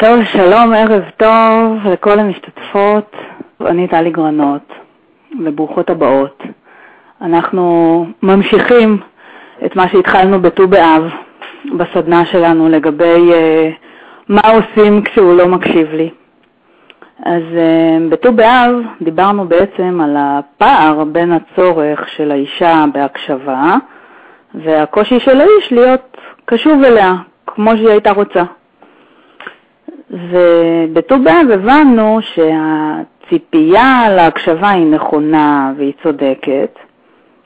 טוב, שלום, ערב טוב לכל המשתתפות. אני טלי גרנות, וברוכות הבאות. אנחנו ממשיכים את מה שהתחלנו בט"ו באב, בסדנה שלנו לגבי uh, מה עושים כשהוא לא מקשיב לי. אז uh, בט"ו באב דיברנו בעצם על הפער בין הצורך של האישה בהקשבה והקושי של האיש להיות קשוב אליה, כמו שהיא הייתה רוצה. ובט"ו באב הבנו שהציפייה להקשבה היא נכונה והיא צודקת,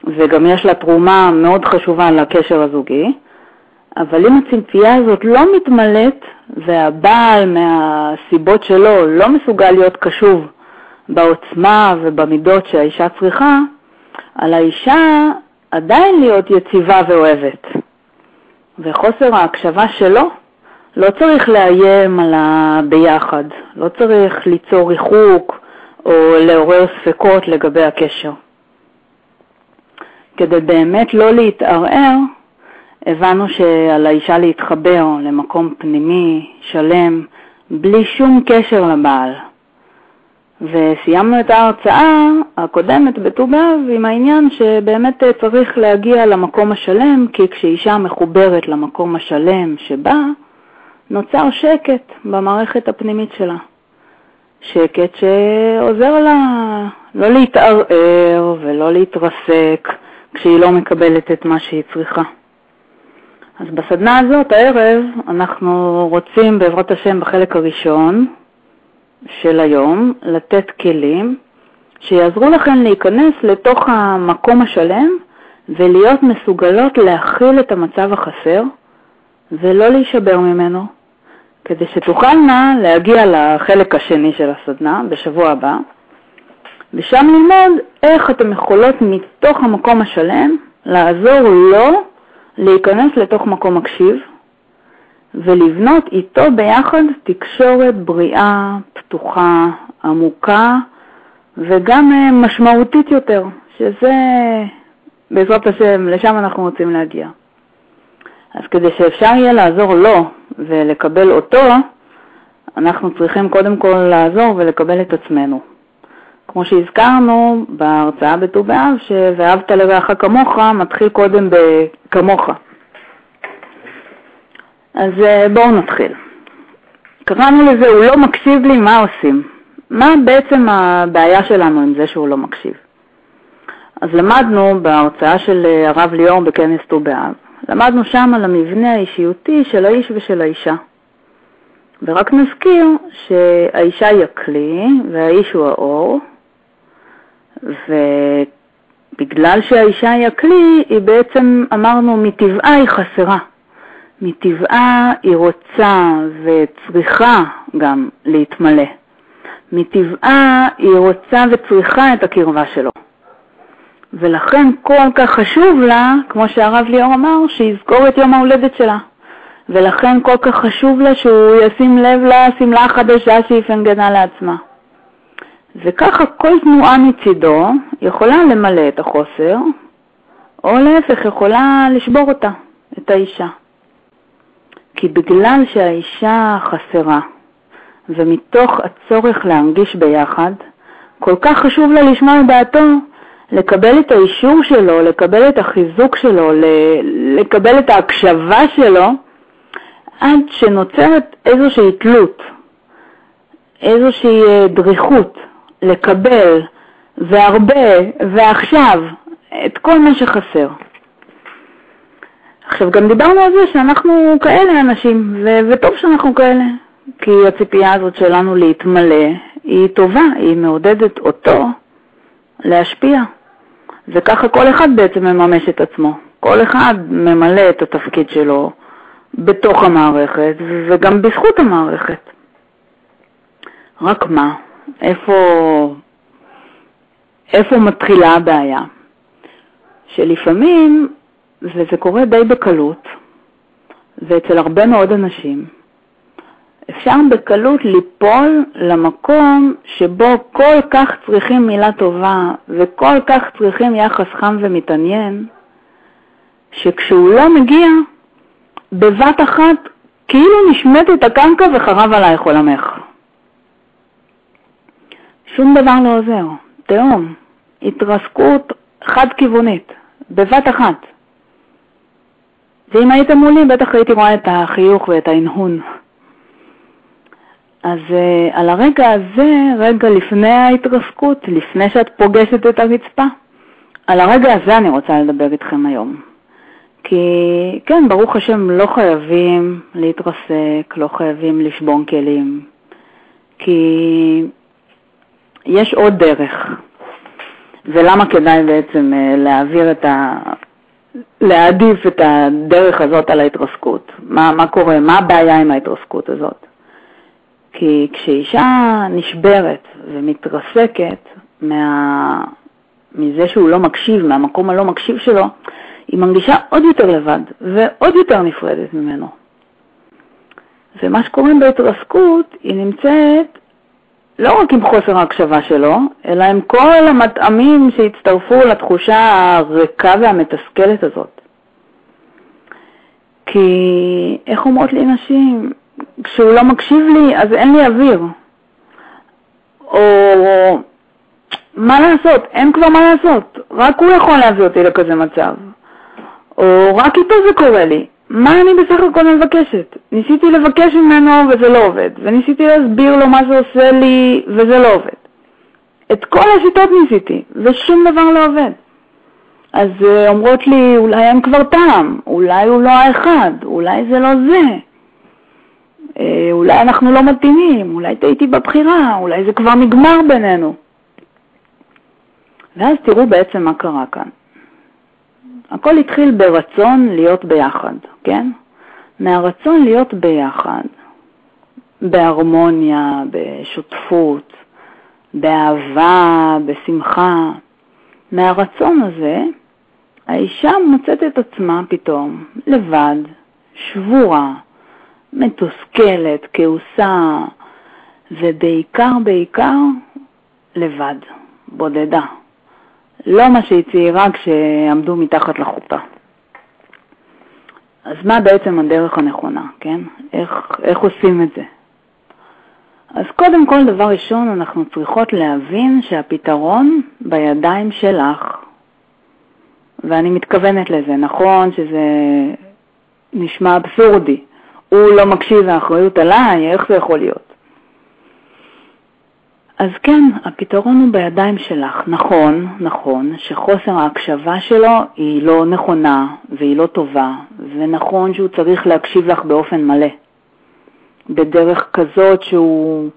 וגם יש לה תרומה מאוד חשובה לקשר הזוגי, אבל אם הציפייה הזאת לא מתמלאת והבעל מהסיבות שלו לא מסוגל להיות קשוב בעוצמה ובמידות שהאישה צריכה, על האישה עדיין להיות יציבה ואוהבת. וחוסר ההקשבה שלו לא צריך לאיים על הביחד, לא צריך ליצור ריחוק או לעורר ספקות לגבי הקשר. כדי באמת לא להתערער, הבנו שעל האישה להתחבר למקום פנימי, שלם, בלי שום קשר לבעל. וסיימנו את ההרצאה הקודמת בט"ו באב עם העניין שבאמת צריך להגיע למקום השלם, כי כשאישה מחוברת למקום השלם שבה, נוצר שקט במערכת הפנימית שלה. שקט שעוזר לה לא להתערער ולא להתרסק כשהיא לא מקבלת את מה שהיא צריכה. אז בסדנה הזאת, הערב, אנחנו רוצים בעזרת השם בחלק הראשון של היום לתת כלים שיעזרו לכם להיכנס לתוך המקום השלם ולהיות מסוגלות להכיל את המצב החסר ולא להישבר ממנו, כדי שתוכלנה להגיע לחלק השני של הסדנה בשבוע הבא, ושם ללמוד איך אתם יכולות מתוך המקום השלם לעזור לו להיכנס לתוך מקום מקשיב ולבנות איתו ביחד תקשורת בריאה, פתוחה, עמוקה וגם אה, משמעותית יותר, שזה בעזרת השם, לשם אנחנו רוצים להגיע. אז כדי שאפשר יהיה לעזור לו ולקבל אותו, אנחנו צריכים קודם כל לעזור ולקבל את עצמנו. כמו שהזכרנו בהרצאה בט"ו באב, ש"ואהבת לרעך כמוך" מתחיל קודם ב"כמוך". אז אה, בואו נתחיל. קראנו לזה "הוא לא מקשיב לי, מה עושים?" מה בעצם הבעיה שלנו עם זה שהוא לא מקשיב? אז למדנו בהרצאה של אה, הרב ליאור בכנס ט"ו באב, למדנו שם על המבנה האישיותי של האיש ושל האישה. ורק נזכיר שהאישה היא הכלי והאיש הוא האור, ובגלל שהאישה היא הכלי, היא בעצם, אמרנו, מטבעה היא חסרה. מטבעה היא רוצה וצריכה גם להתמלא. מטבעה היא רוצה וצריכה את הקרבה שלו. ולכן כל כך חשוב לה, כמו שהרב ליאור אמר, שיזכור את יום ההולדת שלה. ולכן כל כך חשוב לה שהוא ישים לב לשמלה החדשה שהיא פנגנה לעצמה. וככה כל תנועה מצידו יכולה למלא את החוסר, או להפך, יכולה לשבור אותה, את האישה. כי בגלל שהאישה חסרה, ומתוך הצורך להנגיש ביחד, כל כך חשוב לה לשמוע את דעתו, לקבל את האישור שלו, לקבל את החיזוק שלו, לקבל את ההקשבה שלו, עד שנוצרת איזושהי תלות, איזושהי אה, דריכות לקבל, והרבה, ועכשיו, את כל מה שחסר. עכשיו, גם דיברנו על זה שאנחנו כאלה אנשים, ו- וטוב שאנחנו כאלה, כי הציפייה הזאת שלנו להתמלא היא טובה, היא מעודדת אותו להשפיע. וככה כל אחד בעצם מממש את עצמו. כל אחד ממלא את התפקיד שלו בתוך המערכת וגם בזכות המערכת. רק מה, איפה, איפה מתחילה הבעיה? שלפעמים, וזה קורה די בקלות, ואצל הרבה מאוד אנשים, אפשר בקלות ליפול למקום שבו כל כך צריכים מילה טובה וכל כך צריכים יחס חם ומתעניין, שכשהוא לא מגיע, בבת אחת כאילו נשמט את הקרקע וחרב עלייך עולמך. שום דבר לא עוזר. תהום, התרסקות חד-כיוונית, בבת אחת. ואם היית מולי, בטח הייתי רואה את החיוך ואת ההנהון. אז uh, על הרגע הזה, רגע לפני ההתרסקות, לפני שאת פוגשת את הרצפה, על הרגע הזה אני רוצה לדבר איתכם היום. כי כן, ברוך השם, לא חייבים להתרסק, לא חייבים לשבור כלים, כי יש עוד דרך. ולמה כדאי בעצם uh, להעביר את ה... להעדיף את הדרך הזאת על ההתרסקות? מה, מה קורה? מה הבעיה עם ההתרסקות הזאת? כי כשאישה נשברת ומתרסקת מה... מזה שהוא לא מקשיב, מהמקום הלא מקשיב שלו, היא מרגישה עוד יותר לבד ועוד יותר נפרדת ממנו. ומה שקורה בהתרסקות, היא נמצאת לא רק עם חוסר ההקשבה שלו, אלא עם כל המטעמים שהצטרפו לתחושה הריקה והמתסכלת הזאת. כי, איך אומרות לי נשים? כשהוא לא מקשיב לי, אז אין לי אוויר. או מה לעשות, אין כבר מה לעשות, רק הוא יכול להביא אותי לכזה מצב. או רק איתו זה קורה לי. מה אני בסך הכל מבקשת? ניסיתי לבקש ממנו וזה לא עובד, וניסיתי להסביר לו מה זה עושה לי וזה לא עובד. את כל השיטות ניסיתי, ושום דבר לא עובד. אז אה, אומרות לי, אולי אין כבר טעם, אולי הוא לא האחד, אולי זה לא זה. אה, אולי אנחנו לא מתאימים, אולי טעיתי בבחירה, אולי זה כבר נגמר בינינו. ואז תראו בעצם מה קרה כאן. הכל התחיל ברצון להיות ביחד, כן? מהרצון להיות ביחד, בהרמוניה, בשותפות, באהבה, בשמחה. מהרצון הזה, האישה מוצאת את עצמה פתאום לבד, שבורה, מתוסכלת, כעוסה, ובעיקר בעיקר לבד, בודדה. לא מה שהיא ציירה כשעמדו מתחת לחופה. אז מה בעצם הדרך הנכונה, כן? איך, איך עושים את זה? אז קודם כל, דבר ראשון, אנחנו צריכות להבין שהפתרון בידיים שלך, ואני מתכוונת לזה. נכון שזה נשמע אבסורדי, הוא לא מקשיב והאחריות עליי, איך זה יכול להיות? אז כן, הפתרון הוא בידיים שלך. נכון, נכון, שחוסר ההקשבה שלו היא לא נכונה והיא לא טובה, ונכון שהוא צריך להקשיב לך באופן מלא, בדרך כזאת שהוא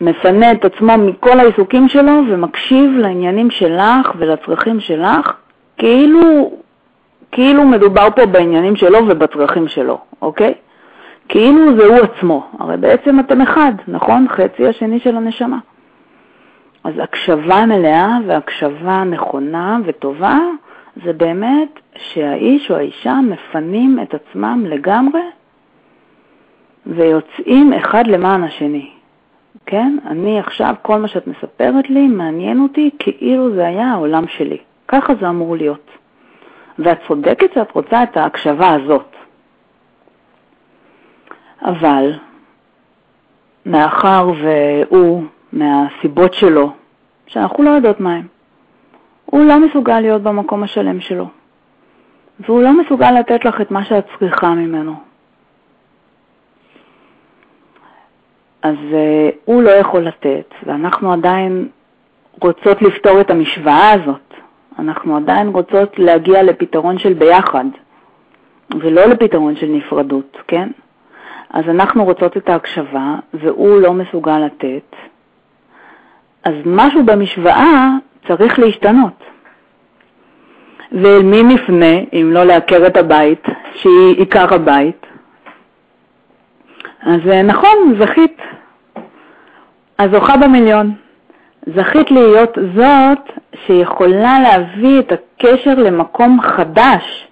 מפנה את עצמו מכל העיסוקים שלו ומקשיב לעניינים שלך ולצרכים שלך, כאילו, כאילו מדובר פה בעניינים שלו ובצרכים שלו, אוקיי? כאילו זה הוא עצמו. הרי בעצם אתם אחד, נכון? חצי השני של הנשמה. אז הקשבה מלאה והקשבה נכונה וטובה זה באמת שהאיש או האישה מפנים את עצמם לגמרי ויוצאים אחד למען השני. כן? אני עכשיו, כל מה שאת מספרת לי מעניין אותי כאילו זה היה העולם שלי. ככה זה אמור להיות. ואת צודקת שאת רוצה את ההקשבה הזאת. אבל מאחר והוא מהסיבות שלו, שאנחנו לא יודעות מהן. הוא לא מסוגל להיות במקום השלם שלו, והוא לא מסוגל לתת לך את מה שאת צריכה ממנו. אז uh, הוא לא יכול לתת, ואנחנו עדיין רוצות לפתור את המשוואה הזאת. אנחנו עדיין רוצות להגיע לפתרון של ביחד, ולא לפתרון של נפרדות, כן? אז אנחנו רוצות את ההקשבה, והוא לא מסוגל לתת, אז משהו במשוואה צריך להשתנות. ואל מי נפנה אם לא לעקר את הבית, שהיא עיקר הבית? אז אה, נכון, זכית. הזוכה במיליון. זכית להיות זאת שיכולה להביא את הקשר למקום חדש.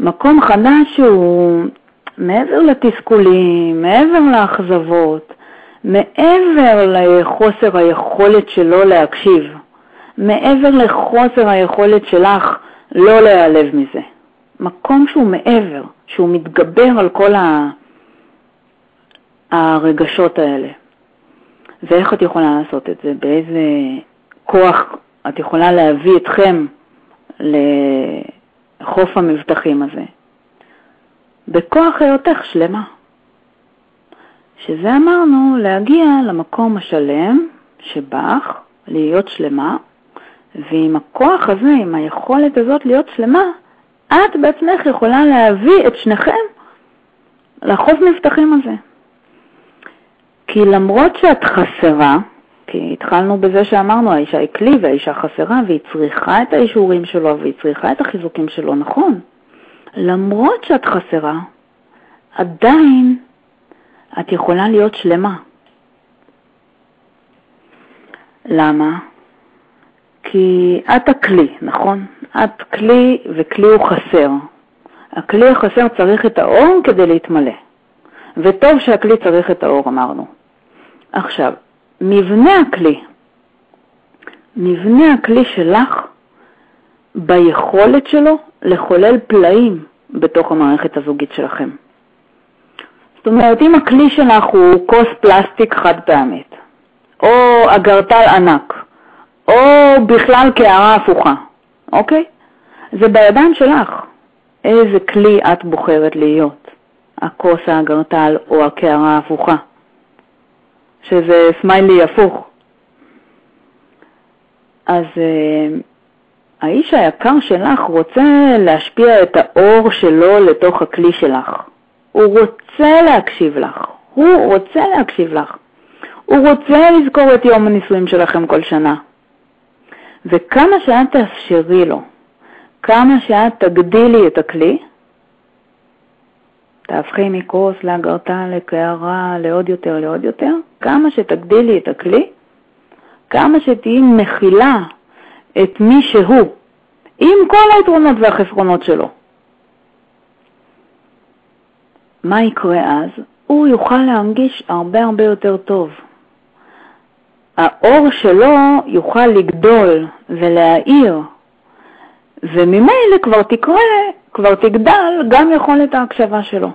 מקום חדש שהוא מעבר לתסכולים, מעבר לאכזבות, מעבר לחוסר היכולת שלו להקשיב, מעבר לחוסר היכולת שלך לא להיעלב מזה, מקום שהוא מעבר, שהוא מתגבר על כל ה... הרגשות האלה. ואיך את יכולה לעשות את זה? באיזה כוח את יכולה להביא אתכם לחוף המבטחים הזה? בכוח היותך שלמה. שזה אמרנו להגיע למקום השלם שבך, להיות שלמה, ועם הכוח הזה, עם היכולת הזאת להיות שלמה, את בעצמך יכולה להביא את שניכם לחוף מבטחים הזה. כי למרות שאת חסרה, כי התחלנו בזה שאמרנו, האישה היא כלי והאישה חסרה, והיא צריכה את האישורים שלו והיא צריכה את החיזוקים שלו, נכון. למרות שאת חסרה, עדיין את יכולה להיות שלמה. למה? כי את הכלי, נכון? את כלי וכלי הוא חסר. הכלי החסר צריך את האור כדי להתמלא. וטוב שהכלי צריך את האור, אמרנו. עכשיו, מבנה הכלי, מבנה הכלי שלך ביכולת שלו לחולל פלאים בתוך המערכת הזוגית שלכם. זאת אומרת, אם הכלי שלך הוא כוס פלסטיק חד פעמית, או אגרטל ענק, או בכלל קערה הפוכה, אוקיי? זה בידיים שלך. איזה כלי את בוחרת להיות, הכוס האגרטל או הקערה ההפוכה, שזה סמיילי הפוך. אז uh, האיש היקר שלך רוצה להשפיע את האור שלו לתוך הכלי שלך. הוא רוצה להקשיב לך, הוא רוצה להקשיב לך. הוא רוצה לזכור את יום הנישואים שלכם כל שנה. וכמה שאת תאפשרי לו, כמה שאת תגדילי את הכלי, תהפכי מכוס לאגרתה, לקערה, לעוד יותר, לעוד יותר, כמה שתגדילי את הכלי, כמה שתהיי מכילה את מי שהוא, עם כל היתרונות והחסרונות שלו. מה יקרה אז? הוא יוכל להנגיש הרבה הרבה יותר טוב. האור שלו יוכל לגדול ולהאיר, וממילא כבר תקרה, כבר תגדל גם יכולת ההקשבה שלו.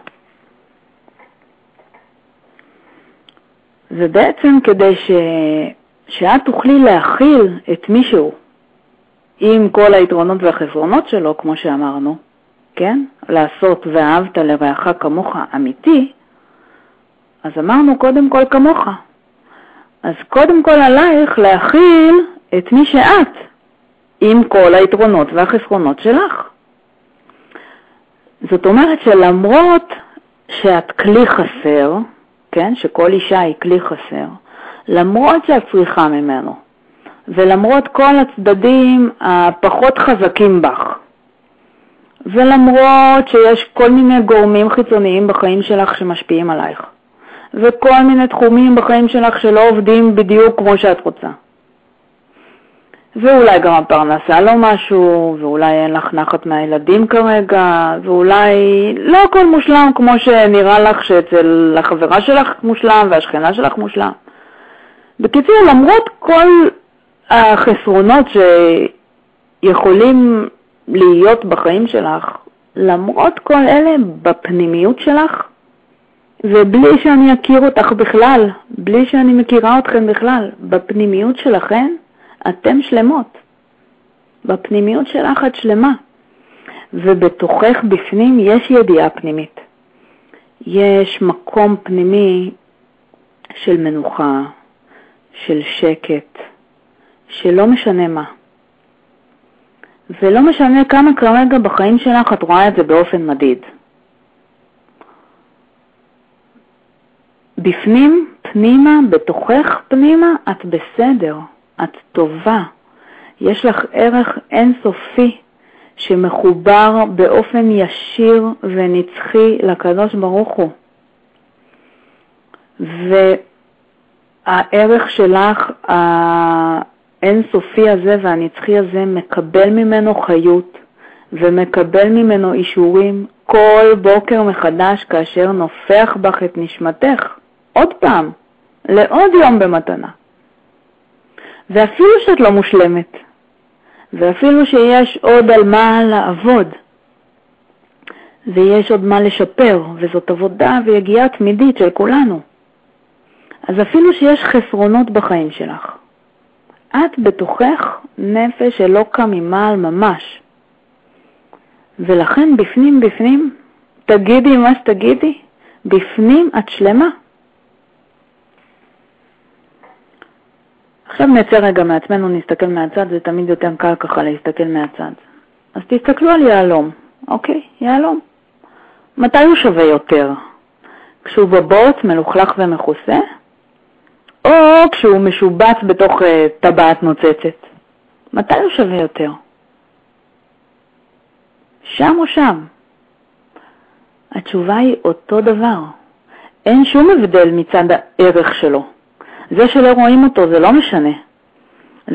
ובעצם כדי ש... שאת תוכלי להכיל את מישהו עם כל היתרונות והחסרונות שלו, כמו שאמרנו, כן? לעשות ואהבת לרעך כמוך אמיתי, אז אמרנו קודם כל כמוך. אז קודם כל עלייך להכיל את מי שאת, עם כל היתרונות והחסרונות שלך. זאת אומרת שלמרות שאת כלי חסר, כן, שכל אישה היא כלי חסר, למרות שאת צריכה ממנו, ולמרות כל הצדדים הפחות חזקים בך, ולמרות שיש כל מיני גורמים חיצוניים בחיים שלך שמשפיעים עלייך, וכל מיני תחומים בחיים שלך שלא עובדים בדיוק כמו שאת רוצה. ואולי גם הפרנסה לא משהו, ואולי אין לך נחת מהילדים כרגע, ואולי לא הכל מושלם כמו שנראה לך שאצל החברה שלך מושלם והשכנה שלך מושלם. בקיצור, למרות כל החסרונות שיכולים להיות בחיים שלך, למרות כל אלה, בפנימיות שלך, ובלי שאני אכיר אותך בכלל, בלי שאני מכירה אתכם בכלל, בפנימיות שלכם, אתן שלמות. בפנימיות שלך את שלמה. ובתוכך בפנים יש ידיעה פנימית. יש מקום פנימי של מנוחה, של שקט, שלא משנה מה. ולא משנה כמה כרגע בחיים שלך את רואה את זה באופן מדיד. בפנים, פנימה, בתוכך פנימה, את בסדר, את טובה. יש לך ערך אינסופי שמחובר באופן ישיר ונצחי לקדוש ברוך הוא. והערך שלך, האינסופי הזה והנצחי הזה, מקבל ממנו חיות ומקבל ממנו אישורים כל בוקר מחדש כאשר נופח בך את נשמתך. עוד פעם, לעוד יום במתנה. ואפילו שאת לא מושלמת, ואפילו שיש עוד על מה לעבוד, ויש עוד מה לשפר, וזאת עבודה ויגיעה תמידית של כולנו. אז אפילו שיש חסרונות בחיים שלך, את בתוכך נפש אלוקה ממעל ממש. ולכן בפנים בפנים, תגידי מה שתגידי, בפנים את שלמה. עכשיו נצא רגע מעצמנו, נסתכל מהצד, זה תמיד יותר קל ככה להסתכל מהצד. אז תסתכלו על יהלום, אוקיי? יהלום. מתי הוא שווה יותר? כשהוא בבוט, מלוכלך ומכוסה, או כשהוא משובץ בתוך uh, טבעת נוצצת? מתי הוא שווה יותר? שם או שם? התשובה היא אותו דבר. אין שום הבדל מצד הערך שלו. זה שלא רואים אותו זה לא משנה.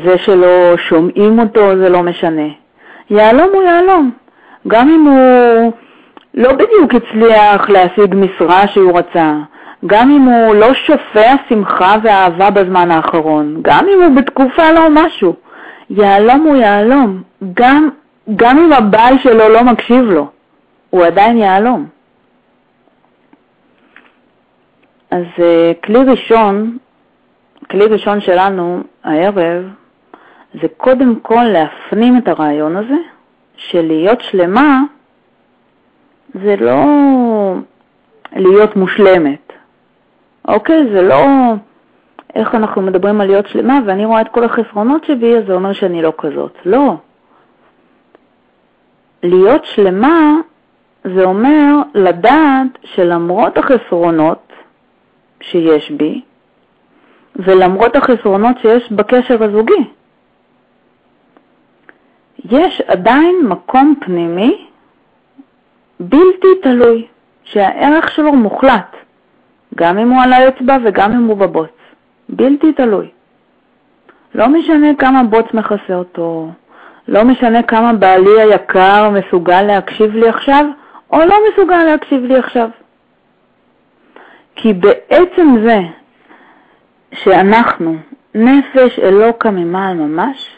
זה שלא שומעים אותו זה לא משנה. יהלום הוא יהלום. גם אם הוא לא בדיוק הצליח להשיג משרה שהוא רצה, גם אם הוא לא שופע שמחה ואהבה בזמן האחרון, גם אם הוא בתקופה לא משהו. יהלום הוא יהלום. גם, גם אם הבעל שלו לא מקשיב לו, הוא עדיין יהלום. אז אה, כלי ראשון כלי ראשון שלנו הערב זה קודם כל להפנים את הרעיון הזה של להיות שלמה זה לא להיות מושלמת, אוקיי? זה לא איך אנחנו מדברים על להיות שלמה ואני רואה את כל החסרונות שבי, אז זה אומר שאני לא כזאת. לא. להיות שלמה זה אומר לדעת שלמרות החסרונות שיש בי, ולמרות החסרונות שיש בקשר הזוגי. יש עדיין מקום פנימי בלתי תלוי, שהערך שלו מוחלט, גם אם הוא על האצבע וגם אם הוא בבוץ, בלתי תלוי. לא משנה כמה בוץ מכסה אותו, לא משנה כמה בעלי היקר מסוגל להקשיב לי עכשיו, או לא מסוגל להקשיב לי עכשיו. כי בעצם זה שאנחנו נפש אלוקה ממעל ממש,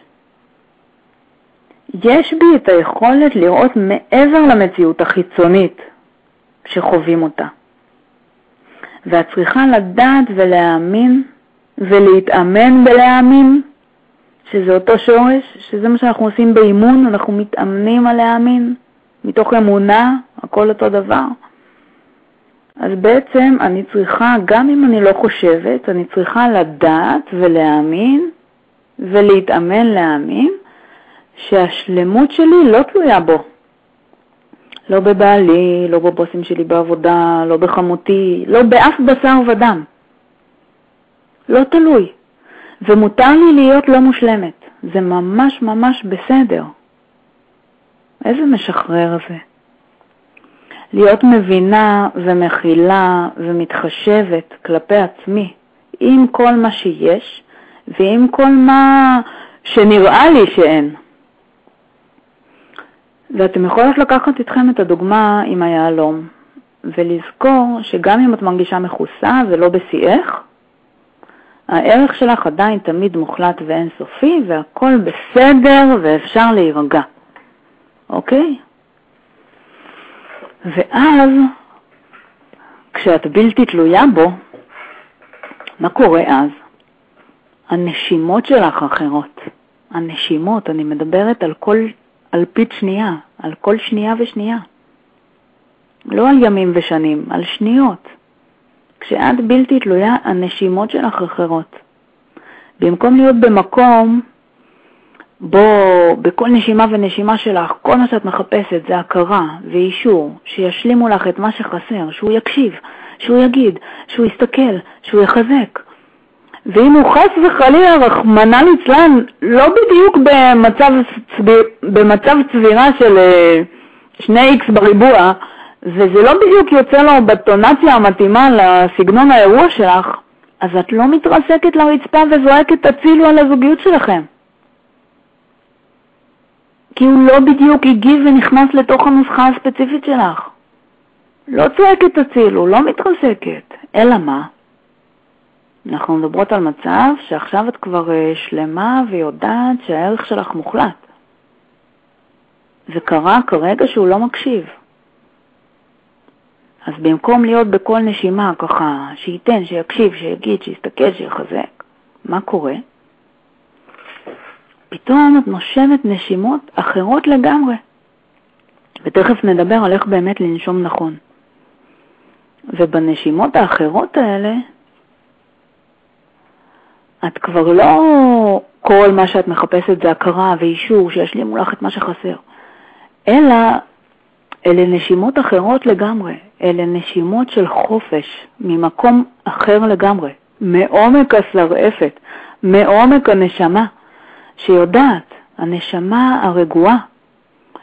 יש בי את היכולת לראות מעבר למציאות החיצונית שחווים אותה. ואת צריכה לדעת ולהאמין ולהתאמן בלהאמין, שזה אותו שורש, שזה מה שאנחנו עושים באימון, אנחנו מתאמנים על להאמין, מתוך אמונה, הכל אותו דבר. אז בעצם אני צריכה, גם אם אני לא חושבת, אני צריכה לדעת ולהאמין ולהתאמן להאמין שהשלמות שלי לא תלויה בו. לא בבעלי, לא בבוסים שלי בעבודה, לא בחמותי, לא באף בשר ודם. לא תלוי. ומותר לי להיות לא מושלמת. זה ממש ממש בסדר. איזה משחרר זה. להיות מבינה ומכילה ומתחשבת כלפי עצמי עם כל מה שיש ועם כל מה שנראה לי שאין. ואתם יכולות לקחת איתכם את הדוגמה עם היהלום ולזכור שגם אם את מרגישה מכוסה ולא בשיאך, הערך שלך עדיין תמיד מוחלט ואינסופי והכל בסדר ואפשר להירגע, אוקיי? ואז, כשאת בלתי תלויה בו, מה קורה אז? הנשימות שלך אחרות. הנשימות, אני מדברת על כל אלפית שנייה, על כל שנייה ושנייה. לא על ימים ושנים, על שניות. כשאת בלתי תלויה, הנשימות שלך אחרות. במקום להיות במקום בו בכל נשימה ונשימה שלך, כל מה שאת מחפשת זה הכרה ואישור, שישלימו לך את מה שחסר, שהוא יקשיב, שהוא יגיד, שהוא יסתכל, שהוא יחזק. ואם הוא חס וחלילה, רחמנא ליצלן, לא בדיוק במצב, במצב צבירה של 2x אה, בריבוע, וזה לא בדיוק יוצא לו בטונציה המתאימה לסגנון האירוע שלך, אז את לא מתרסקת לרצפה וזועקת תצילו על הזוגיות שלכם. כי הוא לא בדיוק הגיב ונכנס לתוך הנוסחה הספציפית שלך. לא צועקת תצילו, לא מתרסקת, אלא מה? אנחנו מדברות על מצב שעכשיו את כבר אה, שלמה ויודעת שהערך שלך מוחלט. זה קרה כרגע שהוא לא מקשיב. אז במקום להיות בכל נשימה ככה, שייתן, שיקשיב, שיגיד, שיסתכל, שיחזק, מה קורה? פתאום את נושמת נשימות אחרות לגמרי. ותכף נדבר על איך באמת לנשום נכון. ובנשימות האחרות האלה, את כבר לא כל מה שאת מחפשת זה הכרה ואישור שיש לי מולך את מה שחסר, אלא אלה נשימות אחרות לגמרי, אלה נשימות של חופש ממקום אחר לגמרי, מעומק השרעפת, מעומק הנשמה, שיודעת, הנשמה הרגועה,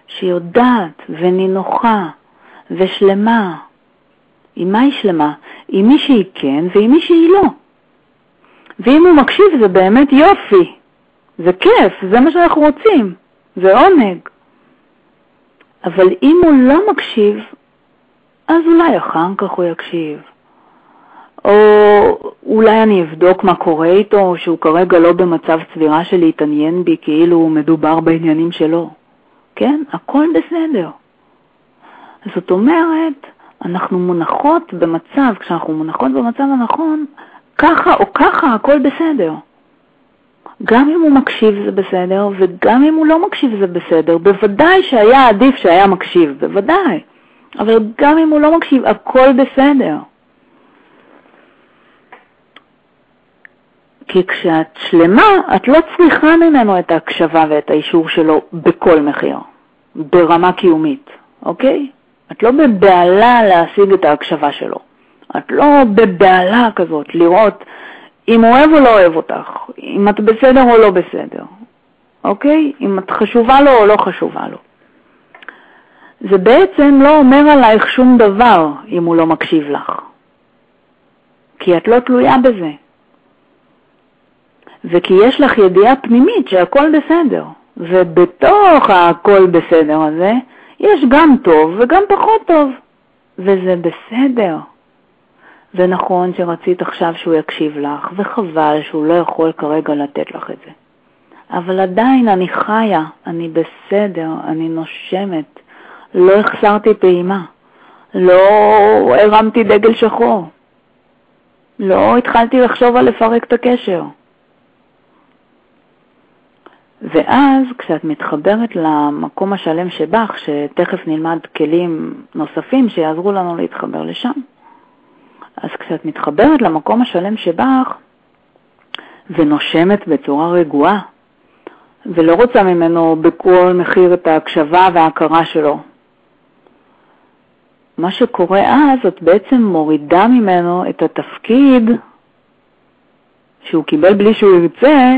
שיודעת ונינוחה ושלמה. עם מה היא שלמה? עם מי שהיא כן ועם מי שהיא לא. ואם הוא מקשיב זה באמת יופי, זה כיף, זה מה שאנחנו רוצים, זה עונג. אבל אם הוא לא מקשיב, אז אולי אחר כך הוא יקשיב. או אולי אני אבדוק מה קורה איתו, שהוא כרגע לא במצב צבירה של להתעניין בי כאילו מדובר בעניינים שלו. כן? הכל בסדר. זאת אומרת, אנחנו מונחות במצב, כשאנחנו מונחות במצב הנכון, ככה או ככה הכל בסדר. גם אם הוא מקשיב זה בסדר, וגם אם הוא לא מקשיב זה בסדר. בוודאי שהיה עדיף שהיה מקשיב, בוודאי. אבל גם אם הוא לא מקשיב, הכל בסדר. כי כשאת שלמה, את לא צריכה ממנו את ההקשבה ואת האישור שלו בכל מחיר, ברמה קיומית, אוקיי? את לא בבהלה להשיג את ההקשבה שלו. את לא בבהלה כזאת לראות אם הוא אוהב או לא אוהב אותך, אם את בסדר או לא בסדר, אוקיי? אם את חשובה לו או לא חשובה לו. זה בעצם לא אומר עלייך שום דבר אם הוא לא מקשיב לך, כי את לא תלויה בזה. וכי יש לך ידיעה פנימית שהכל בסדר, ובתוך הכל בסדר הזה יש גם טוב וגם פחות טוב, וזה בסדר. ונכון שרצית עכשיו שהוא יקשיב לך, וחבל שהוא לא יכול כרגע לתת לך את זה. אבל עדיין אני חיה, אני בסדר, אני נושמת, לא החסרתי פעימה, לא הרמתי דגל שחור, לא התחלתי לחשוב על לפרק את הקשר. ואז כשאת מתחברת למקום השלם שבך, שתכף נלמד כלים נוספים שיעזרו לנו להתחבר לשם, אז כשאת מתחברת למקום השלם שבך ונושמת בצורה רגועה, ולא רוצה ממנו בכל מחיר את ההקשבה וההכרה שלו, מה שקורה אז, את בעצם מורידה ממנו את התפקיד שהוא קיבל בלי שהוא ירצה,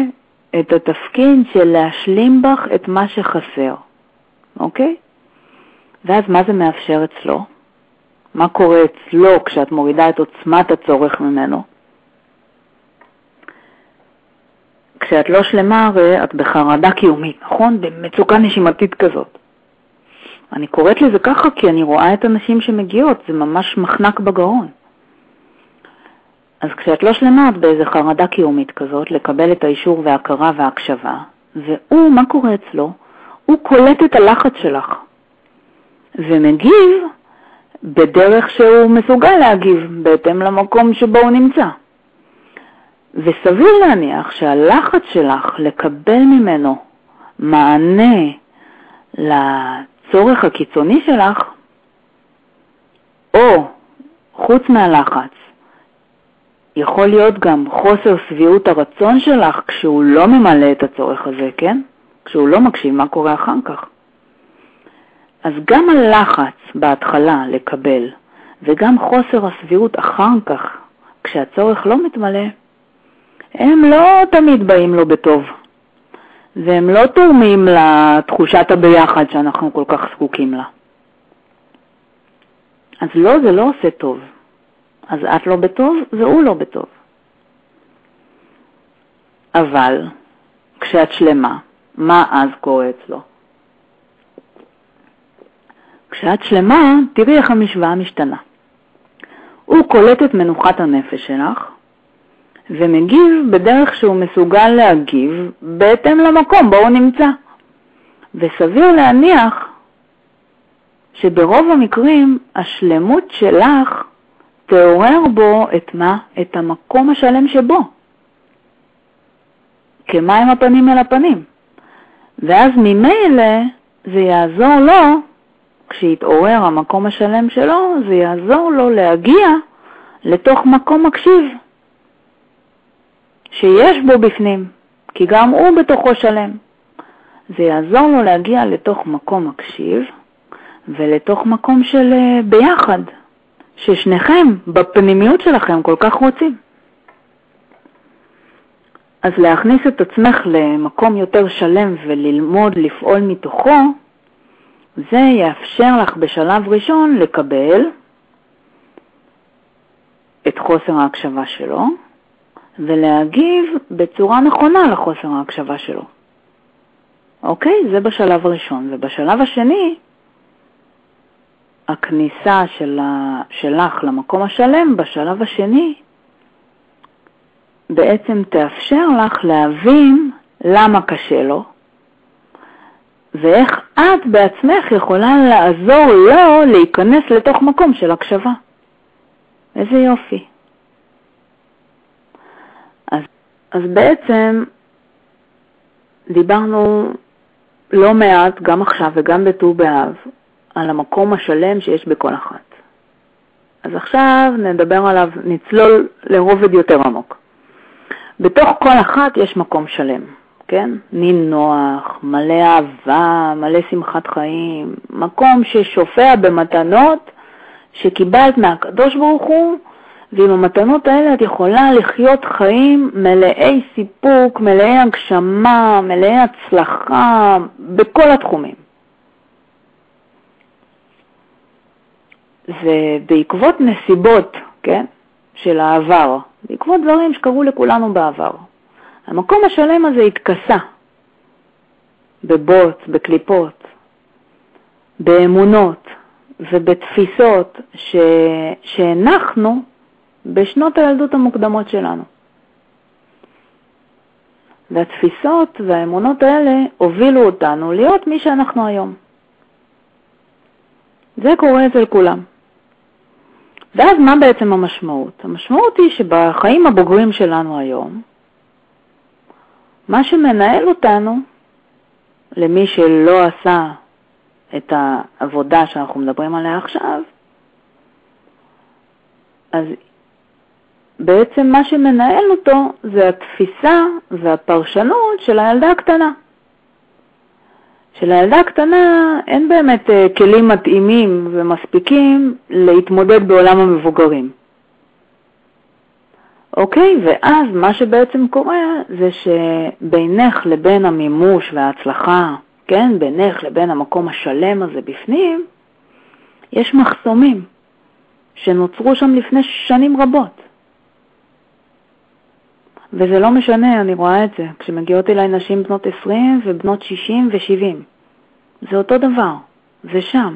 את התפקיד של להשלים בך את מה שחסר, אוקיי? ואז מה זה מאפשר אצלו? מה קורה אצלו כשאת מורידה את עוצמת הצורך ממנו? כשאת לא שלמה הרי את בחרדה קיומית, נכון? במצוקה נשימתית כזאת. אני קוראת לזה ככה כי אני רואה את הנשים שמגיעות, זה ממש מחנק בגרון. אז כשאת לא שלמה את באיזה חרדה קיומית כזאת, לקבל את האישור וההכרה וההקשבה, והוא, מה קורה אצלו? הוא קולט את הלחץ שלך ומגיב בדרך שהוא מסוגל להגיב, בהתאם למקום שבו הוא נמצא. וסביר להניח שהלחץ שלך לקבל ממנו מענה לצורך הקיצוני שלך, או חוץ מהלחץ, יכול להיות גם חוסר שביעות הרצון שלך כשהוא לא ממלא את הצורך הזה, כן? כשהוא לא מקשיב מה קורה אחר כך. אז גם הלחץ בהתחלה לקבל וגם חוסר הסבירות אחר כך, כשהצורך לא מתמלא, הם לא תמיד באים לו בטוב, והם לא תורמים לתחושת הביחד שאנחנו כל כך זקוקים לה. אז לא, זה לא עושה טוב. אז את לא בטוב והוא לא בטוב. אבל כשאת שלמה, מה אז קורה אצלו? כשאת שלמה, תראי איך המשוואה משתנה. הוא קולט את מנוחת הנפש שלך ומגיב בדרך שהוא מסוגל להגיב בהתאם למקום בו הוא נמצא. וסביר להניח שברוב המקרים השלמות שלך תעורר בו את מה? את המקום השלם שבו. כמים הפנים אל הפנים. ואז ממילא זה יעזור לו, כשיתעורר המקום השלם שלו, זה יעזור לו להגיע לתוך מקום מקשיב, שיש בו בפנים, כי גם הוא בתוכו שלם. זה יעזור לו להגיע לתוך מקום מקשיב ולתוך מקום של אה, ביחד, ששניכם בפנימיות שלכם כל כך רוצים. אז להכניס את עצמך למקום יותר שלם וללמוד לפעול מתוכו, זה יאפשר לך בשלב ראשון לקבל את חוסר ההקשבה שלו ולהגיב בצורה נכונה לחוסר ההקשבה שלו. אוקיי? זה בשלב הראשון. ובשלב השני, הכניסה של ה... שלך למקום השלם, בשלב השני, בעצם תאפשר לך להבין למה קשה לו, ואיך את בעצמך יכולה לעזור לו להיכנס לתוך מקום של הקשבה. איזה יופי. אז, אז בעצם דיברנו לא מעט, גם עכשיו וגם בט"ו באב, על המקום השלם שיש בכל אחת. אז עכשיו נדבר עליו, נצלול לרובד יותר עמוק. בתוך כל אחת יש מקום שלם, כן? נינוח, מלא אהבה, מלא שמחת חיים, מקום ששופע במתנות שקיבלת מהקדוש ברוך הוא, ועם המתנות האלה את יכולה לחיות חיים מלאי סיפוק, מלאי הגשמה, מלאי הצלחה, בכל התחומים. ובעקבות נסיבות, כן, של העבר, בעקבות דברים שקרו לכולנו בעבר, המקום השלם הזה התכסה בבוץ, בקליפות, באמונות ובתפיסות ש... שהנחנו בשנות הילדות המוקדמות שלנו. והתפיסות והאמונות האלה הובילו אותנו להיות מי שאנחנו היום. זה קורה אצל כולם. ואז מה בעצם המשמעות? המשמעות היא שבחיים הבוגרים שלנו היום, מה שמנהל אותנו, למי שלא עשה את העבודה שאנחנו מדברים עליה עכשיו, אז בעצם מה שמנהל אותו זה התפיסה והפרשנות של הילדה הקטנה. שלילדה הקטנה אין באמת אה, כלים מתאימים ומספיקים להתמודד בעולם המבוגרים. אוקיי? ואז מה שבעצם קורה זה שבינך לבין המימוש וההצלחה, כן? בינך לבין המקום השלם הזה בפנים, יש מחסומים שנוצרו שם לפני שנים רבות. וזה לא משנה, אני רואה את זה, כשמגיעות אליי נשים בנות 20 ובנות 60 ו-70. זה אותו דבר, זה שם,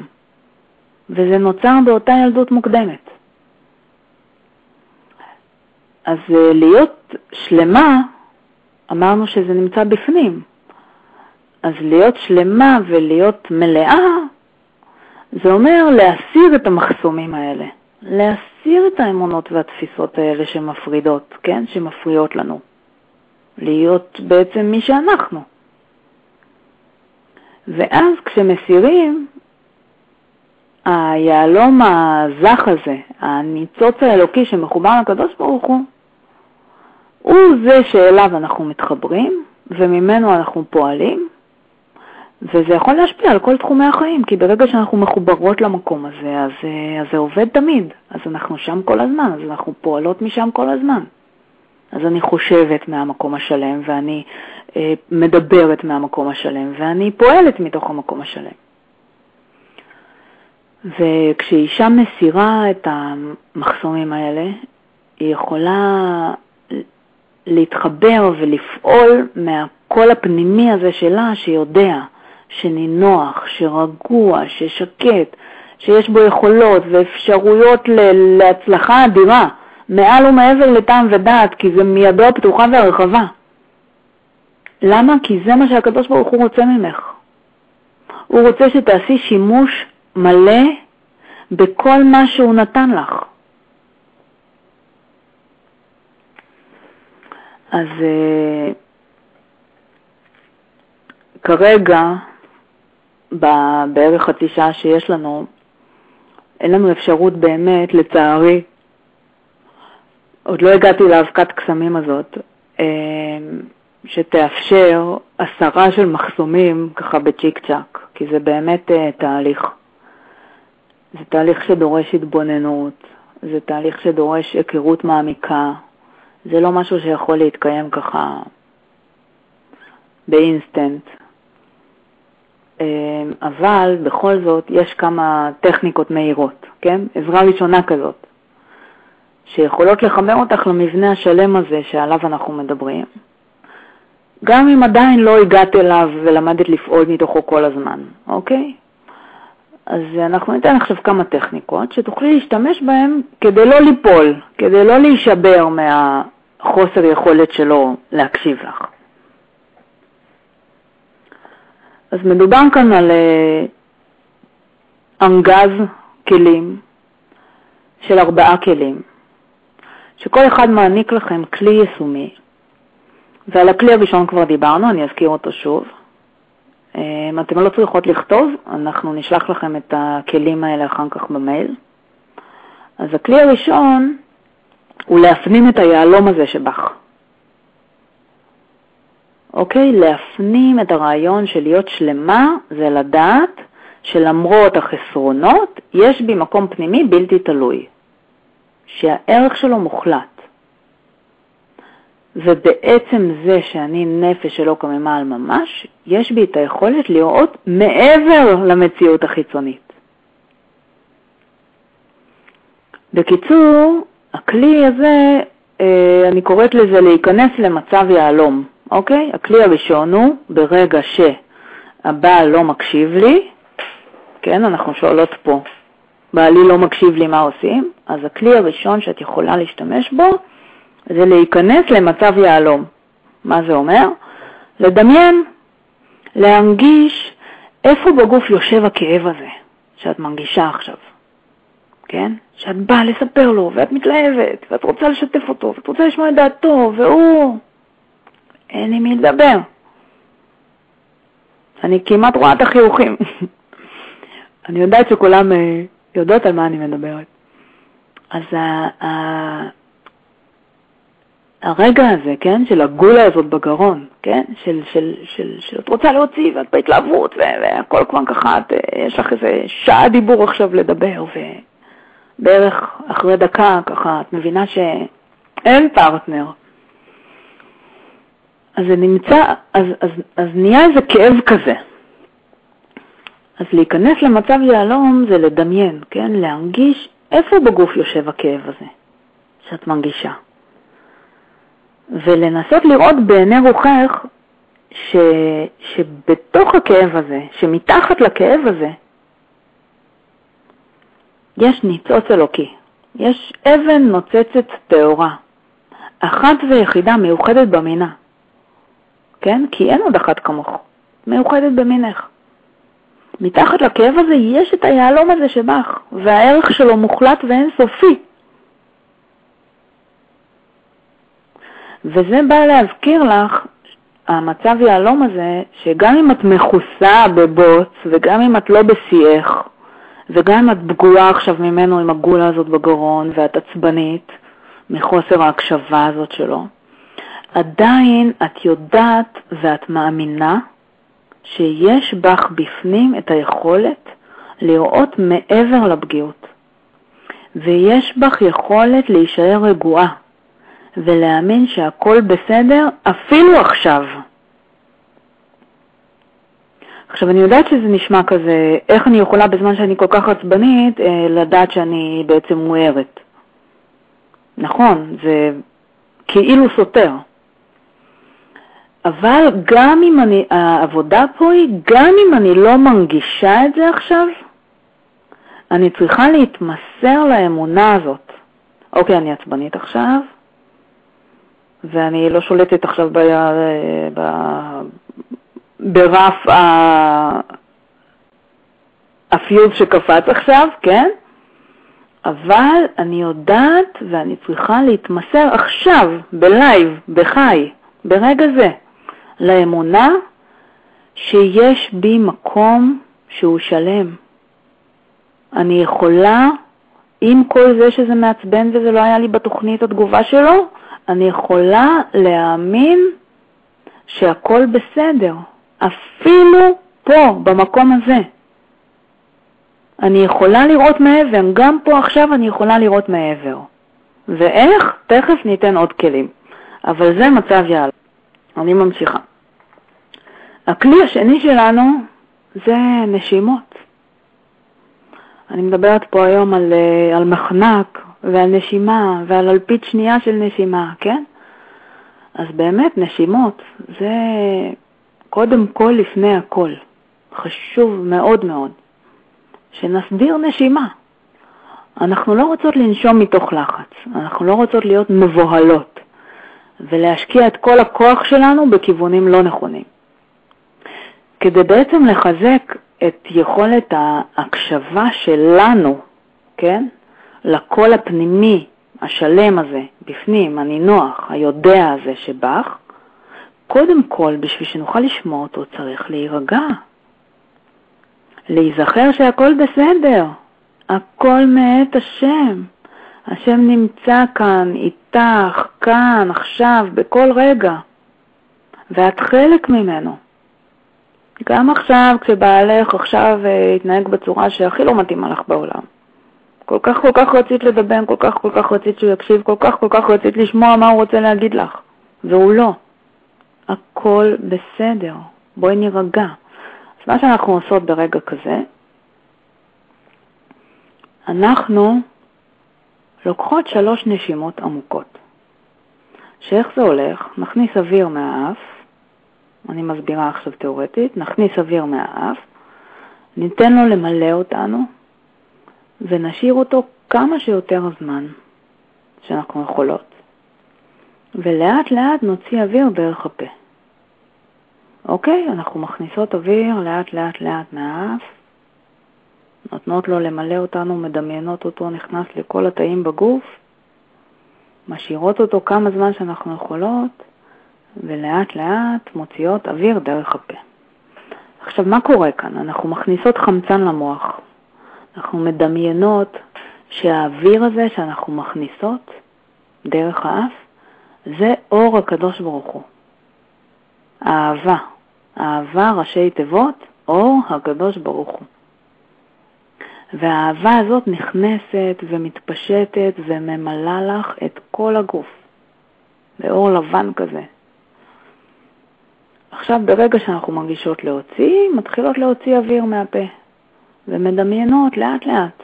וזה נוצר באותה ילדות מוקדמת. אז אה, להיות שלמה, אמרנו שזה נמצא בפנים. אז להיות שלמה ולהיות מלאה, זה אומר להסיר את המחסומים האלה, להסיר את האמונות והתפיסות האלה שמפרידות, כן? שמפריעות לנו. להיות בעצם מי שאנחנו. ואז כשמסירים, היהלום הזך הזה, הניצוץ האלוקי שמחובר לקדוש ברוך הוא, הוא זה שאליו אנחנו מתחברים וממנו אנחנו פועלים, וזה יכול להשפיע על כל תחומי החיים, כי ברגע שאנחנו מחוברות למקום הזה, אז, אז זה עובד תמיד, אז אנחנו שם כל הזמן, אז אנחנו פועלות משם כל הזמן. אז אני חושבת מהמקום השלם, ואני אה, מדברת מהמקום השלם, ואני פועלת מתוך המקום השלם. וכשאישה מסירה את המחסומים האלה, היא יכולה להתחבר ולפעול מהקול הפנימי הזה שלה, שיודע, שנינוח, שרגוע, ששקט, שיש בו יכולות ואפשרויות להצלחה אדירה, מעל ומעבר לטעם ודעת, כי זה מידו הפתוחה והרחבה. למה? כי זה מה שהקדוש ברוך הוא רוצה ממך. הוא רוצה שתעשי שימוש מלא בכל מה שהוא נתן לך. אז uh, כרגע, בערך חצי שעה שיש לנו, אין לנו אפשרות באמת, לצערי, עוד לא הגעתי לאבקת קסמים הזאת, uh, שתאפשר הסרה של מחסומים ככה בצ'יק צ'אק, כי זה באמת uh, תהליך. זה תהליך שדורש התבוננות, זה תהליך שדורש היכרות מעמיקה, זה לא משהו שיכול להתקיים ככה באינסטנט. אמ, אבל בכל זאת יש כמה טכניקות מהירות, כן? עזרה ראשונה כזאת, שיכולות לחבר אותך למבנה השלם הזה שעליו אנחנו מדברים, גם אם עדיין לא הגעת אליו ולמדת לפעול מתוכו כל הזמן, אוקיי? אז אנחנו ניתן עכשיו כמה טכניקות שתוכלי להשתמש בהן כדי לא ליפול, כדי לא להישבר מהחוסר יכולת שלו להקשיב לך. אז מדובר כאן על אה, ארגז כלים של ארבעה כלים, שכל אחד מעניק לכם כלי יישומי, ועל הכלי הראשון כבר דיברנו, אני אזכיר אותו שוב. אם אתן לא צריכות לכתוב, אנחנו נשלח לכם את הכלים האלה אחר כך במייל. אז הכלי הראשון הוא להפנים את היהלום הזה שבך. אוקיי? להפנים את הרעיון של להיות שלמה זה לדעת שלמרות החסרונות, יש בי מקום פנימי בלתי תלוי, שהערך שלו מוחלט. ובעצם זה שאני נפש שלא קממה על ממש, יש בי את היכולת לראות מעבר למציאות החיצונית. בקיצור, הכלי הזה, אה, אני קוראת לזה להיכנס למצב יהלום, אוקיי? הכלי הראשון הוא ברגע שהבעל לא מקשיב לי, כן, אנחנו שואלות פה, בעלי לא מקשיב לי מה עושים, אז הכלי הראשון שאת יכולה להשתמש בו זה להיכנס למצב יהלום. מה זה אומר? לדמיין, להנגיש איפה בגוף יושב הכאב הזה שאת מנגישה עכשיו, כן? שאת באה לספר לו, ואת מתלהבת, ואת רוצה לשתף אותו, ואת רוצה לשמוע את דעתו, והוא... אין עם מי לדבר. אני כמעט רואה את החיוכים. אני יודעת שכולם אה, יודעות על מה אני מדברת. אז הרגע הזה, כן, של הגולה הזאת בגרון, כן, של, של, של, של את רוצה להוציא ואת בהתלהבות והכל כבר ככה, את, יש לך איזה שעה דיבור עכשיו לדבר ובערך אחרי דקה ככה את מבינה שאין פרטנר. אז זה נמצא, אז, אז, אז נהיה איזה כאב כזה. אז להיכנס למצב יהלום זה לדמיין, כן, להרגיש איפה בגוף יושב הכאב הזה שאת מרגישה. ולנסות לראות בעיני רוחך ש, שבתוך הכאב הזה, שמתחת לכאב הזה, יש ניצוץ אלוקי, יש אבן נוצצת טהורה, אחת ויחידה מיוחדת במינה, כן? כי אין עוד אחת כמוך, מיוחדת במינך. מתחת לכאב הזה יש את היהלום הזה שבך, והערך שלו מוחלט ואינסופי. וזה בא להזכיר לך, המצב יהלום הזה, שגם אם את מכוסה בבוץ, וגם אם את לא בשיח, וגם אם את פגועה עכשיו ממנו עם הגולה הזאת בגרון, ואת עצבנית מחוסר ההקשבה הזאת שלו, עדיין את יודעת ואת מאמינה שיש בך בפנים את היכולת לראות מעבר לפגיעות, ויש בך יכולת להישאר רגועה, ולהאמין שהכל בסדר אפילו עכשיו. עכשיו, אני יודעת שזה נשמע כזה, איך אני יכולה בזמן שאני כל כך עצבנית אה, לדעת שאני בעצם מוארת. נכון, זה כאילו סותר. אבל גם אם אני, העבודה פה היא, גם אם אני לא מנגישה את זה עכשיו, אני צריכה להתמסר לאמונה הזאת. אוקיי, אני עצבנית עכשיו, ואני לא שולטת עכשיו ב, ב, ברף ה... הפיוז שקפץ עכשיו, כן? אבל אני יודעת ואני צריכה להתמסר עכשיו, בלייב, בחי, ברגע זה, לאמונה שיש בי מקום שהוא שלם. אני יכולה, עם כל זה שזה מעצבן וזה לא היה לי בתוכנית התגובה שלו, אני יכולה להאמין שהכל בסדר, אפילו פה, במקום הזה. אני יכולה לראות מעבר, גם פה עכשיו אני יכולה לראות מעבר. ואיך? תכף ניתן עוד כלים. אבל זה מצב יעל. אני ממשיכה. הכלי השני שלנו זה נשימות. אני מדברת פה היום על, אה, על מחנק ועל נשימה ועל אלפית שנייה של נשימה, כן? אז באמת נשימות זה קודם כל לפני הכל. חשוב מאוד מאוד. שנסדיר נשימה. אנחנו לא רוצות לנשום מתוך לחץ, אנחנו לא רוצות להיות מבוהלות ולהשקיע את כל הכוח שלנו בכיוונים לא נכונים. כדי בעצם לחזק את יכולת ההקשבה שלנו, כן, לקול הפנימי, השלם הזה, בפנים, הנינוח, היודע הזה שבך, קודם כל, בשביל שנוכל לשמוע אותו, צריך להירגע. להיזכר שהכל בסדר, הכל מאת השם. השם נמצא כאן, איתך, כאן, עכשיו, בכל רגע, ואת חלק ממנו. גם עכשיו, כשבעלך עכשיו uh, התנהג בצורה שהכי לא מתאימה לך בעולם. כל כך כל כך רצית לדבר, כל כך כל כך רצית שהוא יקשיב, כל כך כל כך רצית לשמוע מה הוא רוצה להגיד לך, והוא לא. הכל בסדר, בואי נירגע. אז מה שאנחנו עושות ברגע כזה, אנחנו לוקחות שלוש נשימות עמוקות. שאיך זה הולך? נכניס אוויר מהאף, אני מסבירה עכשיו תיאורטית, נכניס אוויר מהאף, ניתן לו למלא אותנו ונשאיר אותו כמה שיותר זמן שאנחנו יכולות, ולאט לאט נוציא אוויר דרך הפה. אוקיי, אנחנו מכניסות אוויר לאט לאט לאט מהאף, נותנות לו למלא אותנו, מדמיינות אותו, נכנס לכל התאים בגוף, משאירות אותו כמה זמן שאנחנו יכולות, ולאט לאט מוציאות אוויר דרך הפה. עכשיו, מה קורה כאן? אנחנו מכניסות חמצן למוח. אנחנו מדמיינות שהאוויר הזה שאנחנו מכניסות דרך האף, זה אור הקדוש ברוך הוא. אהבה. אהבה, ראשי תיבות, אור הקדוש ברוך הוא. והאהבה הזאת נכנסת ומתפשטת וממלאה לך את כל הגוף, באור לבן כזה. עכשיו, ברגע שאנחנו מרגישות להוציא, מתחילות להוציא אוויר מהפה, ומדמיינות לאט לאט.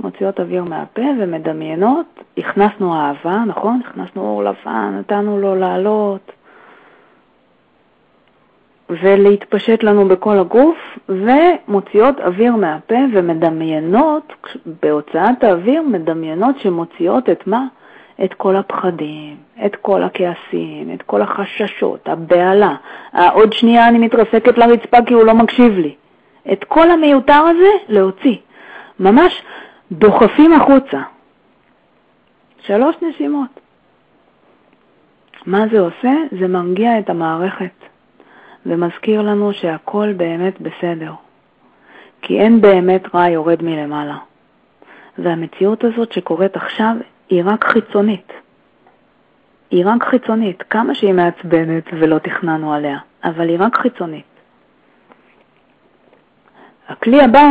מוציאות אוויר מהפה ומדמיינות, הכנסנו אהבה, נכון? הכנסנו אור לבן, נתנו לו לעלות, ולהתפשט לנו בכל הגוף, ומוציאות אוויר מהפה ומדמיינות, בהוצאת האוויר מדמיינות שמוציאות את מה? את כל הפחדים, את כל הכעסים, את כל החששות, הבהלה. עוד שנייה אני מתרסקת לרצפה כי הוא לא מקשיב לי. את כל המיותר הזה להוציא. ממש דוחפים החוצה. שלוש נשימות. מה זה עושה? זה מרגיע את המערכת. ומזכיר לנו שהכל באמת בסדר, כי אין באמת רע יורד מלמעלה. והמציאות הזאת שקורית עכשיו היא רק חיצונית. היא רק חיצונית, כמה שהיא מעצבנת ולא תכננו עליה, אבל היא רק חיצונית. הכלי הבא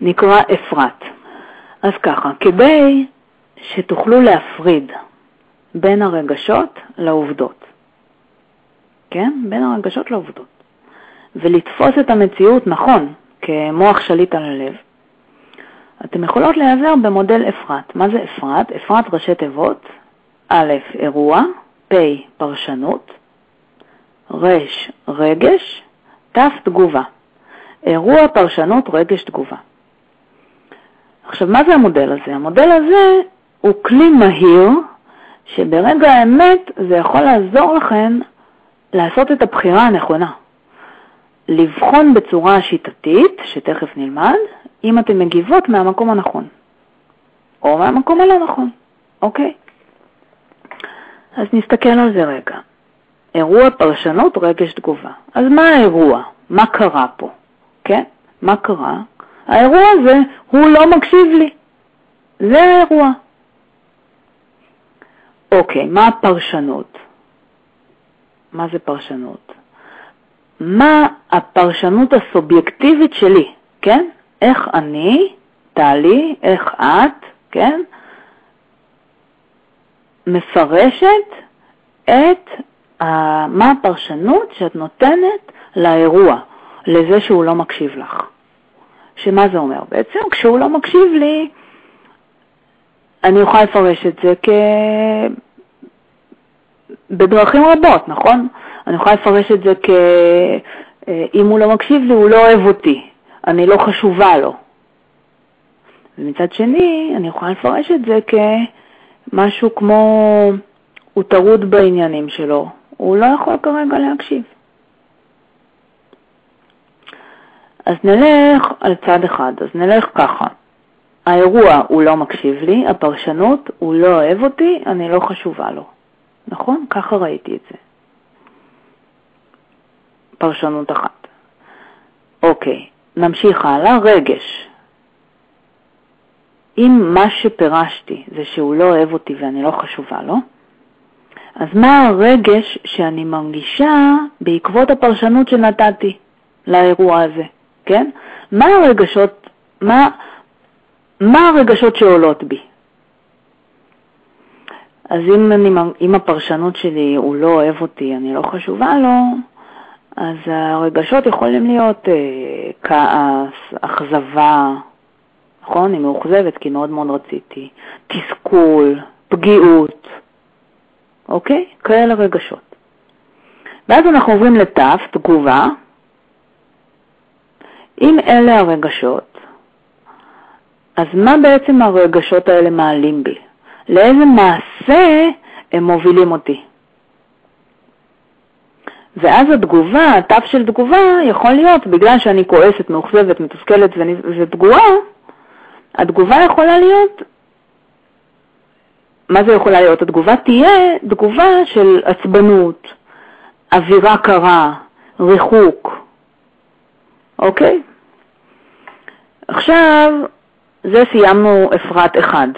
נקרא אפרת. אז ככה, כדי שתוכלו להפריד בין הרגשות לעובדות. כן? בין הרגשות לעובדות. ולתפוס את המציאות נכון, כמוח שליט על הלב. אתם יכולות להיעזר במודל אפרת. מה זה אפרת? אפרת ראשי תיבות, א', אירוע, פ', פרשנות, ר', רגש, ת', תגובה. אירוע, פרשנות, רגש, תגובה. עכשיו, מה זה המודל הזה? המודל הזה הוא כלי מהיר, שברגע האמת זה יכול לעזור לכם לעשות את הבחירה הנכונה, לבחון בצורה שיטתית, שתכף נלמד, אם אתן מגיבות מהמקום הנכון, או מהמקום הלא נכון, אוקיי? אז נסתכל על זה רגע. אירוע פרשנות, רגש תגובה. אז מה האירוע? מה קרה פה? כן? מה קרה? האירוע הזה, הוא לא מקשיב לי. זה האירוע. אוקיי, מה הפרשנות? מה זה פרשנות? מה הפרשנות הסובייקטיבית שלי, כן? איך אני, טלי, איך את, כן? מפרשת את ה... מה הפרשנות שאת נותנת לאירוע, לזה שהוא לא מקשיב לך. שמה זה אומר? בעצם כשהוא לא מקשיב לי, אני אוכל לפרש את זה כ... בדרכים רבות, נכון? אני יכולה לפרש את זה כ... אה, אם הוא לא מקשיב לי, הוא לא אוהב אותי, אני לא חשובה לו. ומצד שני, אני יכולה לפרש את זה כמשהו כמו הוא טרוד בעניינים שלו, הוא לא יכול כרגע להקשיב. אז נלך על צד אחד, אז נלך ככה. האירוע הוא לא מקשיב לי, הפרשנות הוא לא אוהב אותי, אני לא חשובה לו. נכון? ככה ראיתי את זה. פרשנות אחת. אוקיי, נמשיך הלאה. רגש. אם מה שפירשתי זה שהוא לא אוהב אותי ואני לא חשובה לו, אז מה הרגש שאני מרגישה בעקבות הפרשנות שנתתי לאירוע הזה, כן? מה הרגשות, מה, מה הרגשות שעולות בי? אז אם, אני, אם הפרשנות שלי, הוא לא אוהב אותי, אני לא חשובה לו, אז הרגשות יכולים להיות אה, כעס, אכזבה, נכון? היא מאוכזבת כי מאוד מאוד רציתי, תסכול, פגיעות, אוקיי? כאלה רגשות. ואז אנחנו עוברים לתו, תגובה. אם אלה הרגשות, אז מה בעצם הרגשות האלה מעלים בי? לאיזה מעשה הם מובילים אותי? ואז התגובה, התו של תגובה, יכול להיות, בגלל שאני כועסת, מאוכזבת, מתוסכלת ופגועה, התגובה יכולה להיות, מה זה יכולה להיות? התגובה תהיה תגובה של עצבנות, אווירה קרה, ריחוק, אוקיי? עכשיו, זה סיימנו אפרת אחד,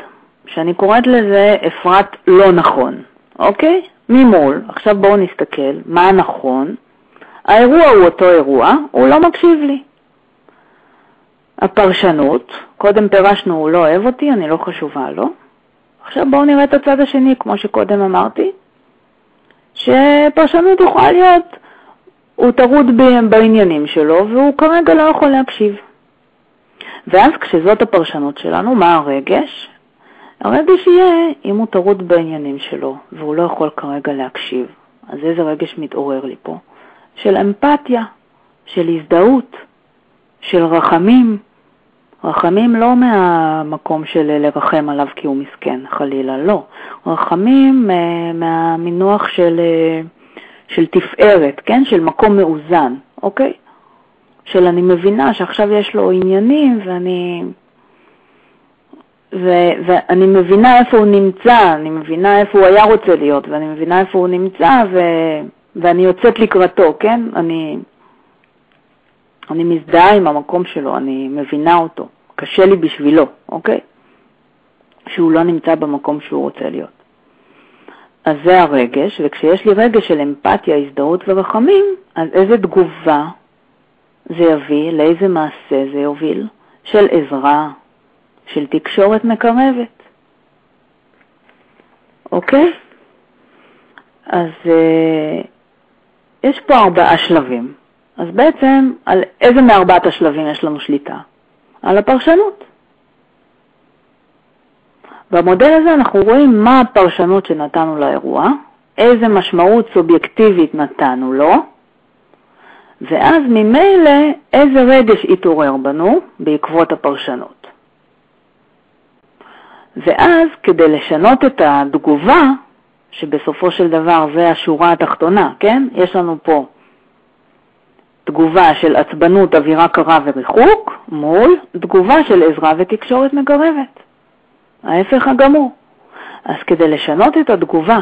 שאני קוראת לזה אפרת לא נכון, אוקיי? ממול, עכשיו בואו נסתכל מה הנכון. האירוע הוא אותו אירוע, הוא לא מקשיב לי. הפרשנות, קודם פירשנו הוא לא אוהב אותי, אני לא חשובה לו. עכשיו בואו נראה את הצד השני, כמו שקודם אמרתי, שפרשנות יכולה להיות, הוא טרוד בעניינים שלו והוא כרגע לא יכול להקשיב. ואז כשזאת הפרשנות שלנו, מה הרגש? הרגש יהיה אם הוא טרוד בעניינים שלו והוא לא יכול כרגע להקשיב. אז איזה רגש מתעורר לי פה? של אמפתיה, של הזדהות, של רחמים. רחמים לא מהמקום של לרחם עליו כי הוא מסכן, חלילה, לא. רחמים אה, מהמינוח של, אה, של תפארת, כן? של מקום מאוזן, אוקיי? של אני מבינה שעכשיו יש לו עניינים ואני ו- ואני מבינה איפה הוא נמצא, אני מבינה איפה הוא היה רוצה להיות, ואני מבינה איפה הוא נמצא, ו- ואני יוצאת לקראתו, כן? אני, אני מזדהה עם המקום שלו, אני מבינה אותו, קשה לי בשבילו, אוקיי? שהוא לא נמצא במקום שהוא רוצה להיות. אז זה הרגש, וכשיש לי רגש של אמפתיה, הזדהות ורחמים, אז איזה תגובה זה יביא, לאיזה מעשה זה יוביל? של עזרה, של תקשורת מקרבת. אוקיי? אז אה, יש פה ארבעה שלבים. אז בעצם על איזה מארבעת השלבים יש לנו שליטה? על הפרשנות. במודל הזה אנחנו רואים מה הפרשנות שנתנו לאירוע, איזה משמעות סובייקטיבית נתנו לו, ואז ממילא איזה רגש התעורר בנו בעקבות הפרשנות. ואז כדי לשנות את התגובה, שבסופו של דבר זה השורה התחתונה, כן? יש לנו פה תגובה של עצבנות, אווירה קרה וריחוק, מול תגובה של עזרה ותקשורת מקרבת. ההפך הגמור. אז כדי לשנות את התגובה,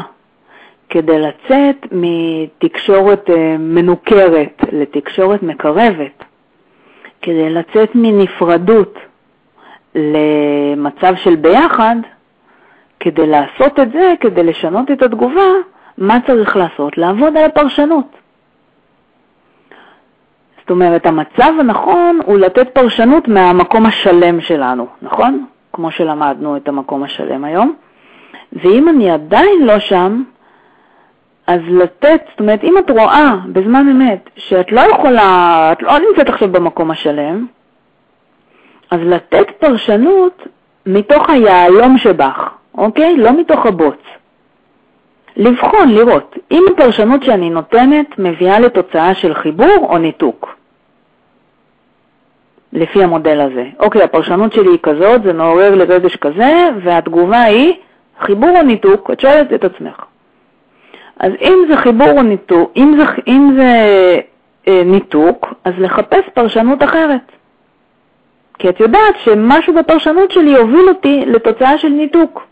כדי לצאת מתקשורת אה, מנוכרת לתקשורת מקרבת, כדי לצאת מנפרדות למצב של ביחד, כדי לעשות את זה, כדי לשנות את התגובה, מה צריך לעשות? לעבוד על הפרשנות. זאת אומרת, המצב הנכון הוא לתת פרשנות מהמקום השלם שלנו, נכון? כמו שלמדנו את המקום השלם היום. ואם אני עדיין לא שם, אז לתת, זאת אומרת, אם את רואה בזמן אמת שאת לא יכולה, את לא נמצאת עכשיו במקום השלם, אז לתת פרשנות מתוך היהלום שבך, אוקיי? לא מתוך הבוץ. לבחון, לראות, אם הפרשנות שאני נותנת מביאה לתוצאה של חיבור או ניתוק. לפי המודל הזה. אוקיי, הפרשנות שלי היא כזאת, זה מעורר לרגש כזה, והתגובה היא חיבור או ניתוק, את שואלת את עצמך. אז אם זה חיבור או ניתוק, אם זה, אם זה אה, ניתוק, אז לחפש פרשנות אחרת. כי את יודעת שמשהו בפרשנות שלי יוביל אותי לתוצאה של ניתוק.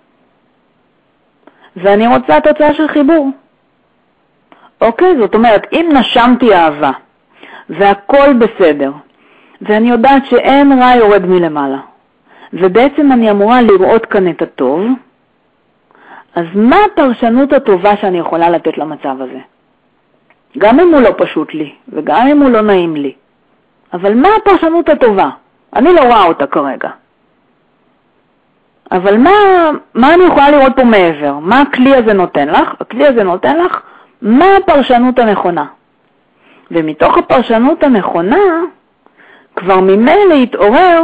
ואני רוצה תוצאה של חיבור. אוקיי? זאת אומרת, אם נשמתי אהבה והכל בסדר, ואני יודעת שאין רע יורד מלמעלה, ובעצם אני אמורה לראות כאן את הטוב, אז מה הפרשנות הטובה שאני יכולה לתת למצב הזה? גם אם הוא לא פשוט לי, וגם אם הוא לא נעים לי. אבל מה הפרשנות הטובה? אני לא רואה אותה כרגע. אבל מה, מה אני יכולה לראות פה מעבר? מה הכלי הזה נותן לך? הכלי הזה נותן לך מה הפרשנות הנכונה. ומתוך הפרשנות הנכונה, כבר ממילא יתעורר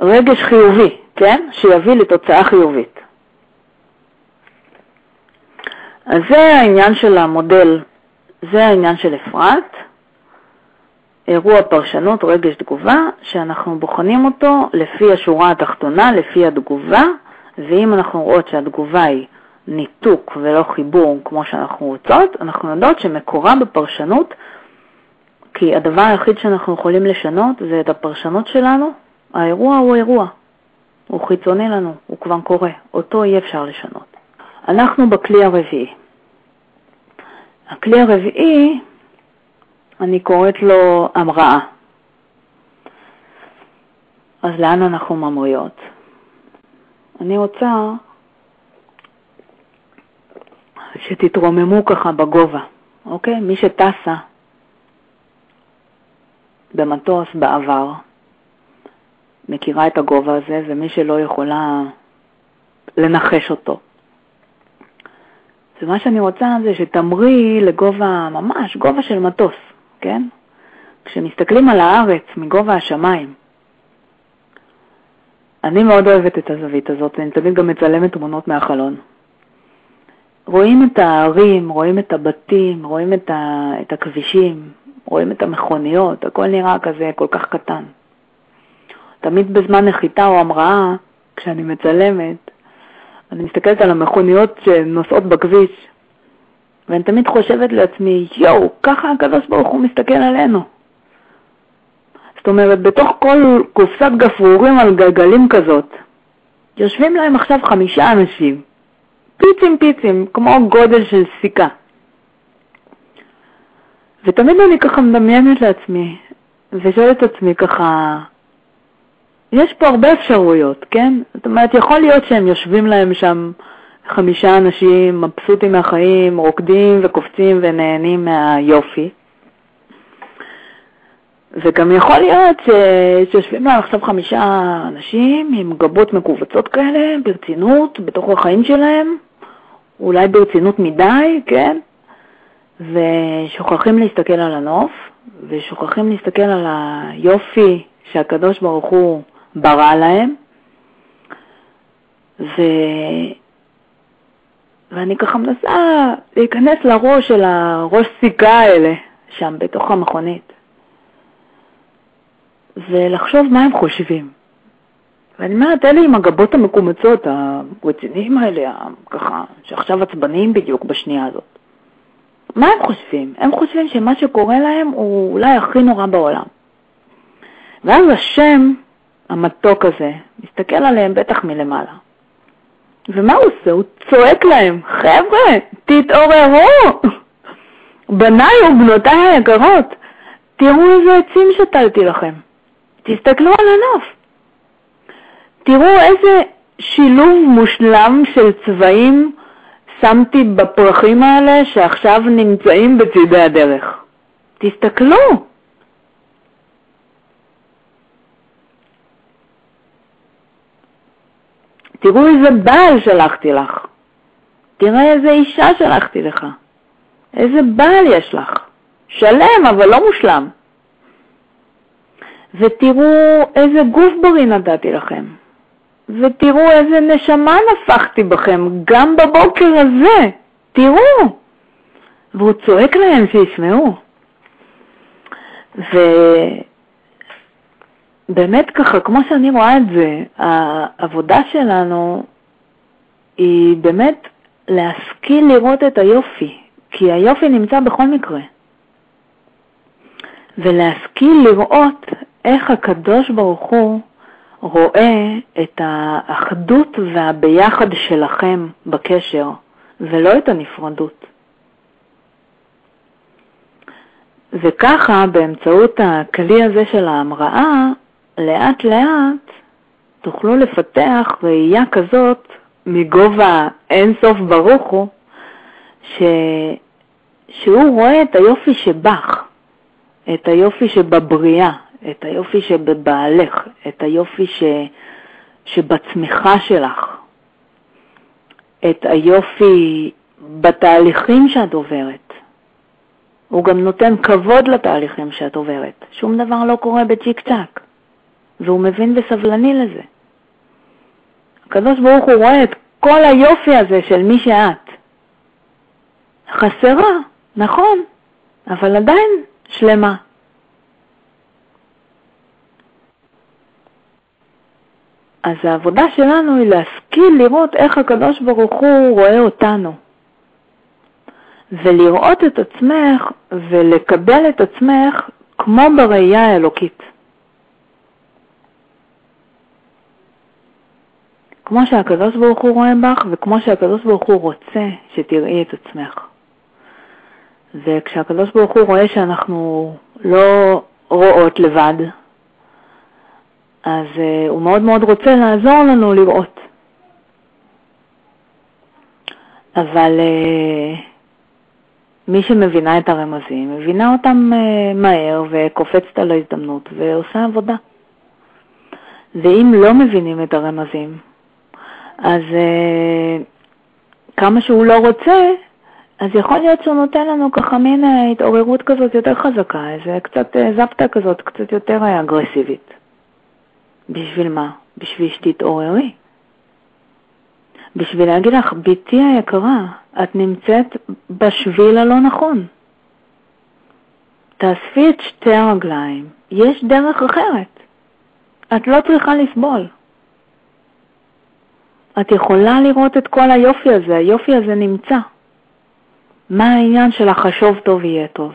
רגש חיובי, כן? שיביא לתוצאה חיובית. אז זה העניין של המודל, זה העניין של אפרת, אירוע פרשנות, רגש תגובה, שאנחנו בוחנים אותו לפי השורה התחתונה, לפי התגובה, ואם אנחנו רואות שהתגובה היא ניתוק ולא חיבור כמו שאנחנו רוצות, אנחנו יודעות שמקורה בפרשנות, כי הדבר היחיד שאנחנו יכולים לשנות זה את הפרשנות שלנו. האירוע הוא אירוע, הוא חיצוני לנו, הוא כבר קורה, אותו אי אפשר לשנות. אנחנו בכלי הרביעי. הכלי הרביעי, אני קוראת לו המראה. אז לאן אנחנו ממריאות? אני רוצה שתתרוממו ככה בגובה, אוקיי? מי שטסה במטוס בעבר מכירה את הגובה הזה, ומי שלא יכולה לנחש אותו. ומה שאני רוצה זה שתמרי לגובה, ממש גובה של מטוס, כן? כשמסתכלים על הארץ מגובה השמיים, אני מאוד אוהבת את הזווית הזאת, ואני תמיד גם מצלמת תמונות מהחלון. רואים את הערים, רואים את הבתים, רואים את, ה, את הכבישים, רואים את המכוניות, הכל נראה כזה כל כך קטן. תמיד בזמן נחיתה או המראה, כשאני מצלמת, אני מסתכלת על המכוניות שנוסעות בכביש, ואני תמיד חושבת לעצמי, יואו, ככה הקדוש ברוך הוא מסתכל עלינו. זאת אומרת, בתוך כל קופסת גפרורים על גלגלים כזאת, יושבים להם עכשיו חמישה אנשים, פיצים פיצים, כמו גודל של סיכה. ותמיד אני ככה מדמיינת לעצמי, ושואלת את עצמי ככה, יש פה הרבה אפשרויות, כן? זאת אומרת, יכול להיות שהם יושבים להם שם חמישה אנשים מבסוטים מהחיים, רוקדים וקופצים ונהנים מהיופי. וגם יכול להיות ש... שיושבים להם עכשיו חמישה אנשים עם גבות מכווצות כאלה, ברצינות, בתוך החיים שלהם, אולי ברצינות מדי, כן? ושוכחים להסתכל על הנוף, ושוכחים להסתכל על היופי שהקדוש ברוך הוא ברא להם, ו... ואני ככה מנסה להיכנס לראש של הראש סיכה האלה, שם בתוך המכונית, ולחשוב מה הם חושבים. ואני אומרת, אלה עם הגבות המקומצות, הרציניים האלה, ככה, שעכשיו עצבניים בדיוק בשנייה הזאת. מה הם חושבים? הם חושבים שמה שקורה להם הוא אולי הכי נורא בעולם. ואז השם המתוק הזה מסתכל עליהם בטח מלמעלה. ומה הוא עושה? הוא צועק להם, חבר'ה, תתעוררו! בניי ובנותיי היקרות, תראו איזה עצים שתלתי לכם. תסתכלו על הנוף. תראו איזה שילוב מושלם של צבעים שמתי בפרחים האלה שעכשיו נמצאים בצדי הדרך. תסתכלו. תראו איזה בעל שלחתי לך. תראה איזה אישה שלחתי לך. איזה בעל יש לך. שלם, אבל לא מושלם. ותראו איזה גוף בריא נתתי לכם. ותראו איזה נשמה נפחתי בכם, גם בבוקר הזה. תראו. והוא צועק להם שישמעו. ובאמת ככה, כמו שאני רואה את זה, העבודה שלנו היא באמת להשכיל לראות את היופי, כי היופי נמצא בכל מקרה. ולהשכיל לראות איך הקדוש ברוך הוא רואה את האחדות והביחד שלכם בקשר, ולא את הנפרדות. וככה, באמצעות הכלי הזה של ההמראה, לאט לאט תוכלו לפתח ראייה כזאת מגובה אין סוף ברוך הוא, ש... שהוא רואה את היופי שבך, את היופי שבבריאה, את היופי שבבעלך, את היופי ש... שבצמיחה שלך, את היופי בתהליכים שאת עוברת. הוא גם נותן כבוד לתהליכים שאת עוברת. שום דבר לא קורה בצ'יק צ'אק, והוא מבין וסבלני לזה. הקדוש ברוך הוא רואה את כל היופי הזה של מי שאת. חסרה, נכון, אבל עדיין שלמה. אז העבודה שלנו היא להשכיל לראות איך הקדוש ברוך הוא רואה אותנו. ולראות את עצמך ולקבל את עצמך כמו בראייה האלוקית. כמו שהקדוש ברוך הוא רואה בך וכמו שהקדוש ברוך הוא רוצה שתראי את עצמך. וכשהקדוש ברוך הוא רואה שאנחנו לא רואות לבד, אז uh, הוא מאוד מאוד רוצה לעזור לנו לראות. אבל uh, מי שמבינה את הרמזים, מבינה אותם uh, מהר וקופצת על ההזדמנות ועושה עבודה. ואם לא מבינים את הרמזים, אז uh, כמה שהוא לא רוצה, אז יכול להיות שהוא נותן לנו ככה מין התעוררות כזאת יותר חזקה, איזה קצת זפטה כזאת, קצת יותר אגרסיבית. בשביל מה? בשביל שתתעוררי. בשביל להגיד לך, בתי היקרה, את נמצאת בשביל הלא נכון. תאספי את שתי הרגליים, יש דרך אחרת. את לא צריכה לסבול. את יכולה לראות את כל היופי הזה, היופי הזה נמצא. מה העניין של החשוב טוב יהיה טוב?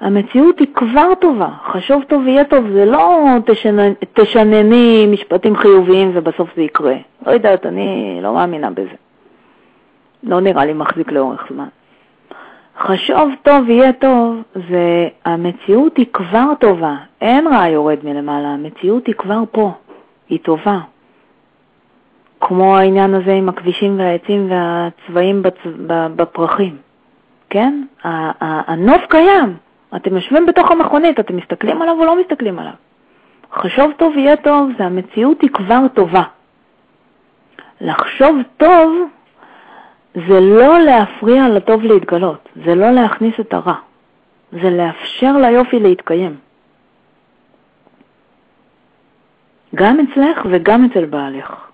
המציאות היא כבר טובה, חשוב טוב יהיה טוב, זה לא תשנ... תשנני משפטים חיוביים ובסוף זה יקרה. לא יודעת, אני לא מאמינה בזה. לא נראה לי מחזיק לאורך זמן. חשוב טוב יהיה טוב, זה המציאות היא כבר טובה, אין רע יורד מלמעלה, המציאות היא כבר פה, היא טובה. כמו העניין הזה עם הכבישים והעצים והצבעים בצ... בפרחים, כן? הנוף קיים, אתם יושבים בתוך המכונית, אתם מסתכלים עליו או לא מסתכלים עליו? חשוב טוב יהיה טוב, זה המציאות היא כבר טובה. לחשוב טוב זה לא להפריע לטוב להתגלות, זה לא להכניס את הרע, זה לאפשר ליופי להתקיים. גם אצלך וגם אצל בעלך.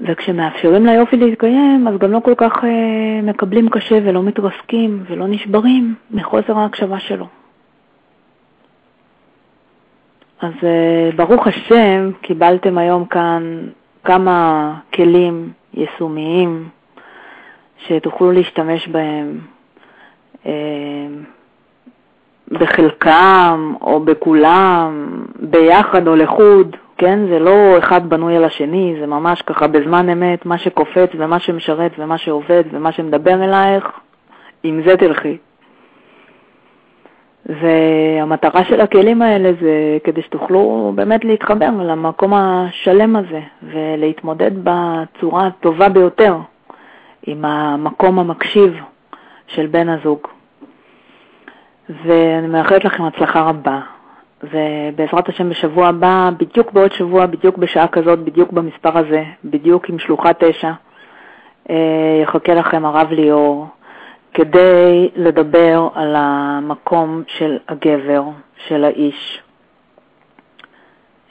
וכשמאפשרים ליופי להתקיים, אז גם לא כל כך אה, מקבלים קשה ולא מתרסקים ולא נשברים מחוסר ההקשבה שלו. אז אה, ברוך השם, קיבלתם היום כאן כמה כלים יישומיים שתוכלו להשתמש בהם אה, בחלקם או בכולם, ביחד או לחוד, כן? זה לא אחד בנוי על השני, זה ממש ככה בזמן אמת, מה שקופץ ומה שמשרת ומה שעובד ומה שמדבר אלייך, עם זה תלכי. והמטרה של הכלים האלה זה כדי שתוכלו באמת להתחבר למקום השלם הזה ולהתמודד בצורה הטובה ביותר עם המקום המקשיב של בן הזוג. ואני מאחלת לכם הצלחה רבה, ובעזרת השם בשבוע הבא, בדיוק בעוד שבוע, בדיוק בשעה כזאת, בדיוק במספר הזה, בדיוק עם שלוחה תשע, אה, יחכה לכם הרב ליאור. כדי לדבר על המקום של הגבר, של האיש,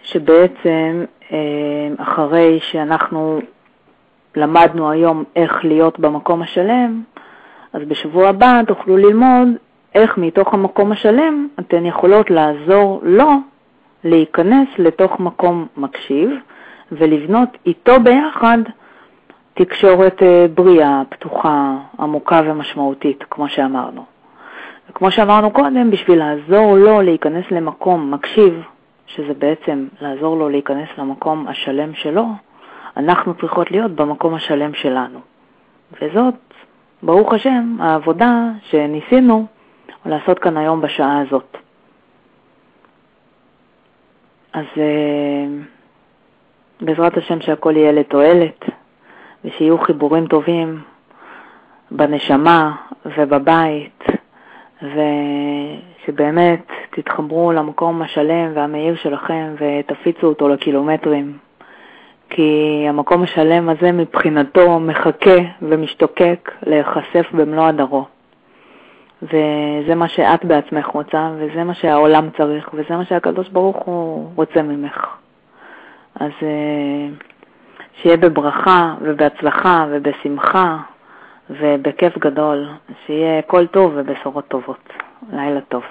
שבעצם אה, אחרי שאנחנו למדנו היום איך להיות במקום השלם, אז בשבוע הבא תוכלו ללמוד איך מתוך המקום השלם אתן יכולות לעזור לו להיכנס לתוך מקום מקשיב ולבנות איתו ביחד תקשורת אה, בריאה, פתוחה, עמוקה ומשמעותית, כמו שאמרנו. וכמו שאמרנו קודם, בשביל לעזור לו להיכנס למקום מקשיב, שזה בעצם לעזור לו להיכנס למקום השלם שלו, אנחנו צריכות להיות במקום השלם שלנו. וזאת, ברוך השם, העבודה שניסינו לעשות כאן היום בשעה הזאת. אז אה, בעזרת השם שהכל יהיה לתועלת, ושיהיו חיבורים טובים בנשמה ובבית, ושבאמת תתחברו למקום השלם והמאיר שלכם ותפיצו אותו לקילומטרים. כי המקום השלם הזה מבחינתו מחכה ומשתוקק להיחשף במלוא הדרו. וזה מה שאת בעצמך רוצה, וזה מה שהעולם צריך, וזה מה שהקדוש ברוך הוא רוצה ממך. אז uh, שיהיה בברכה ובהצלחה ובשמחה ובכיף גדול, שיהיה כל טוב ובשורות טובות. לילה טוב.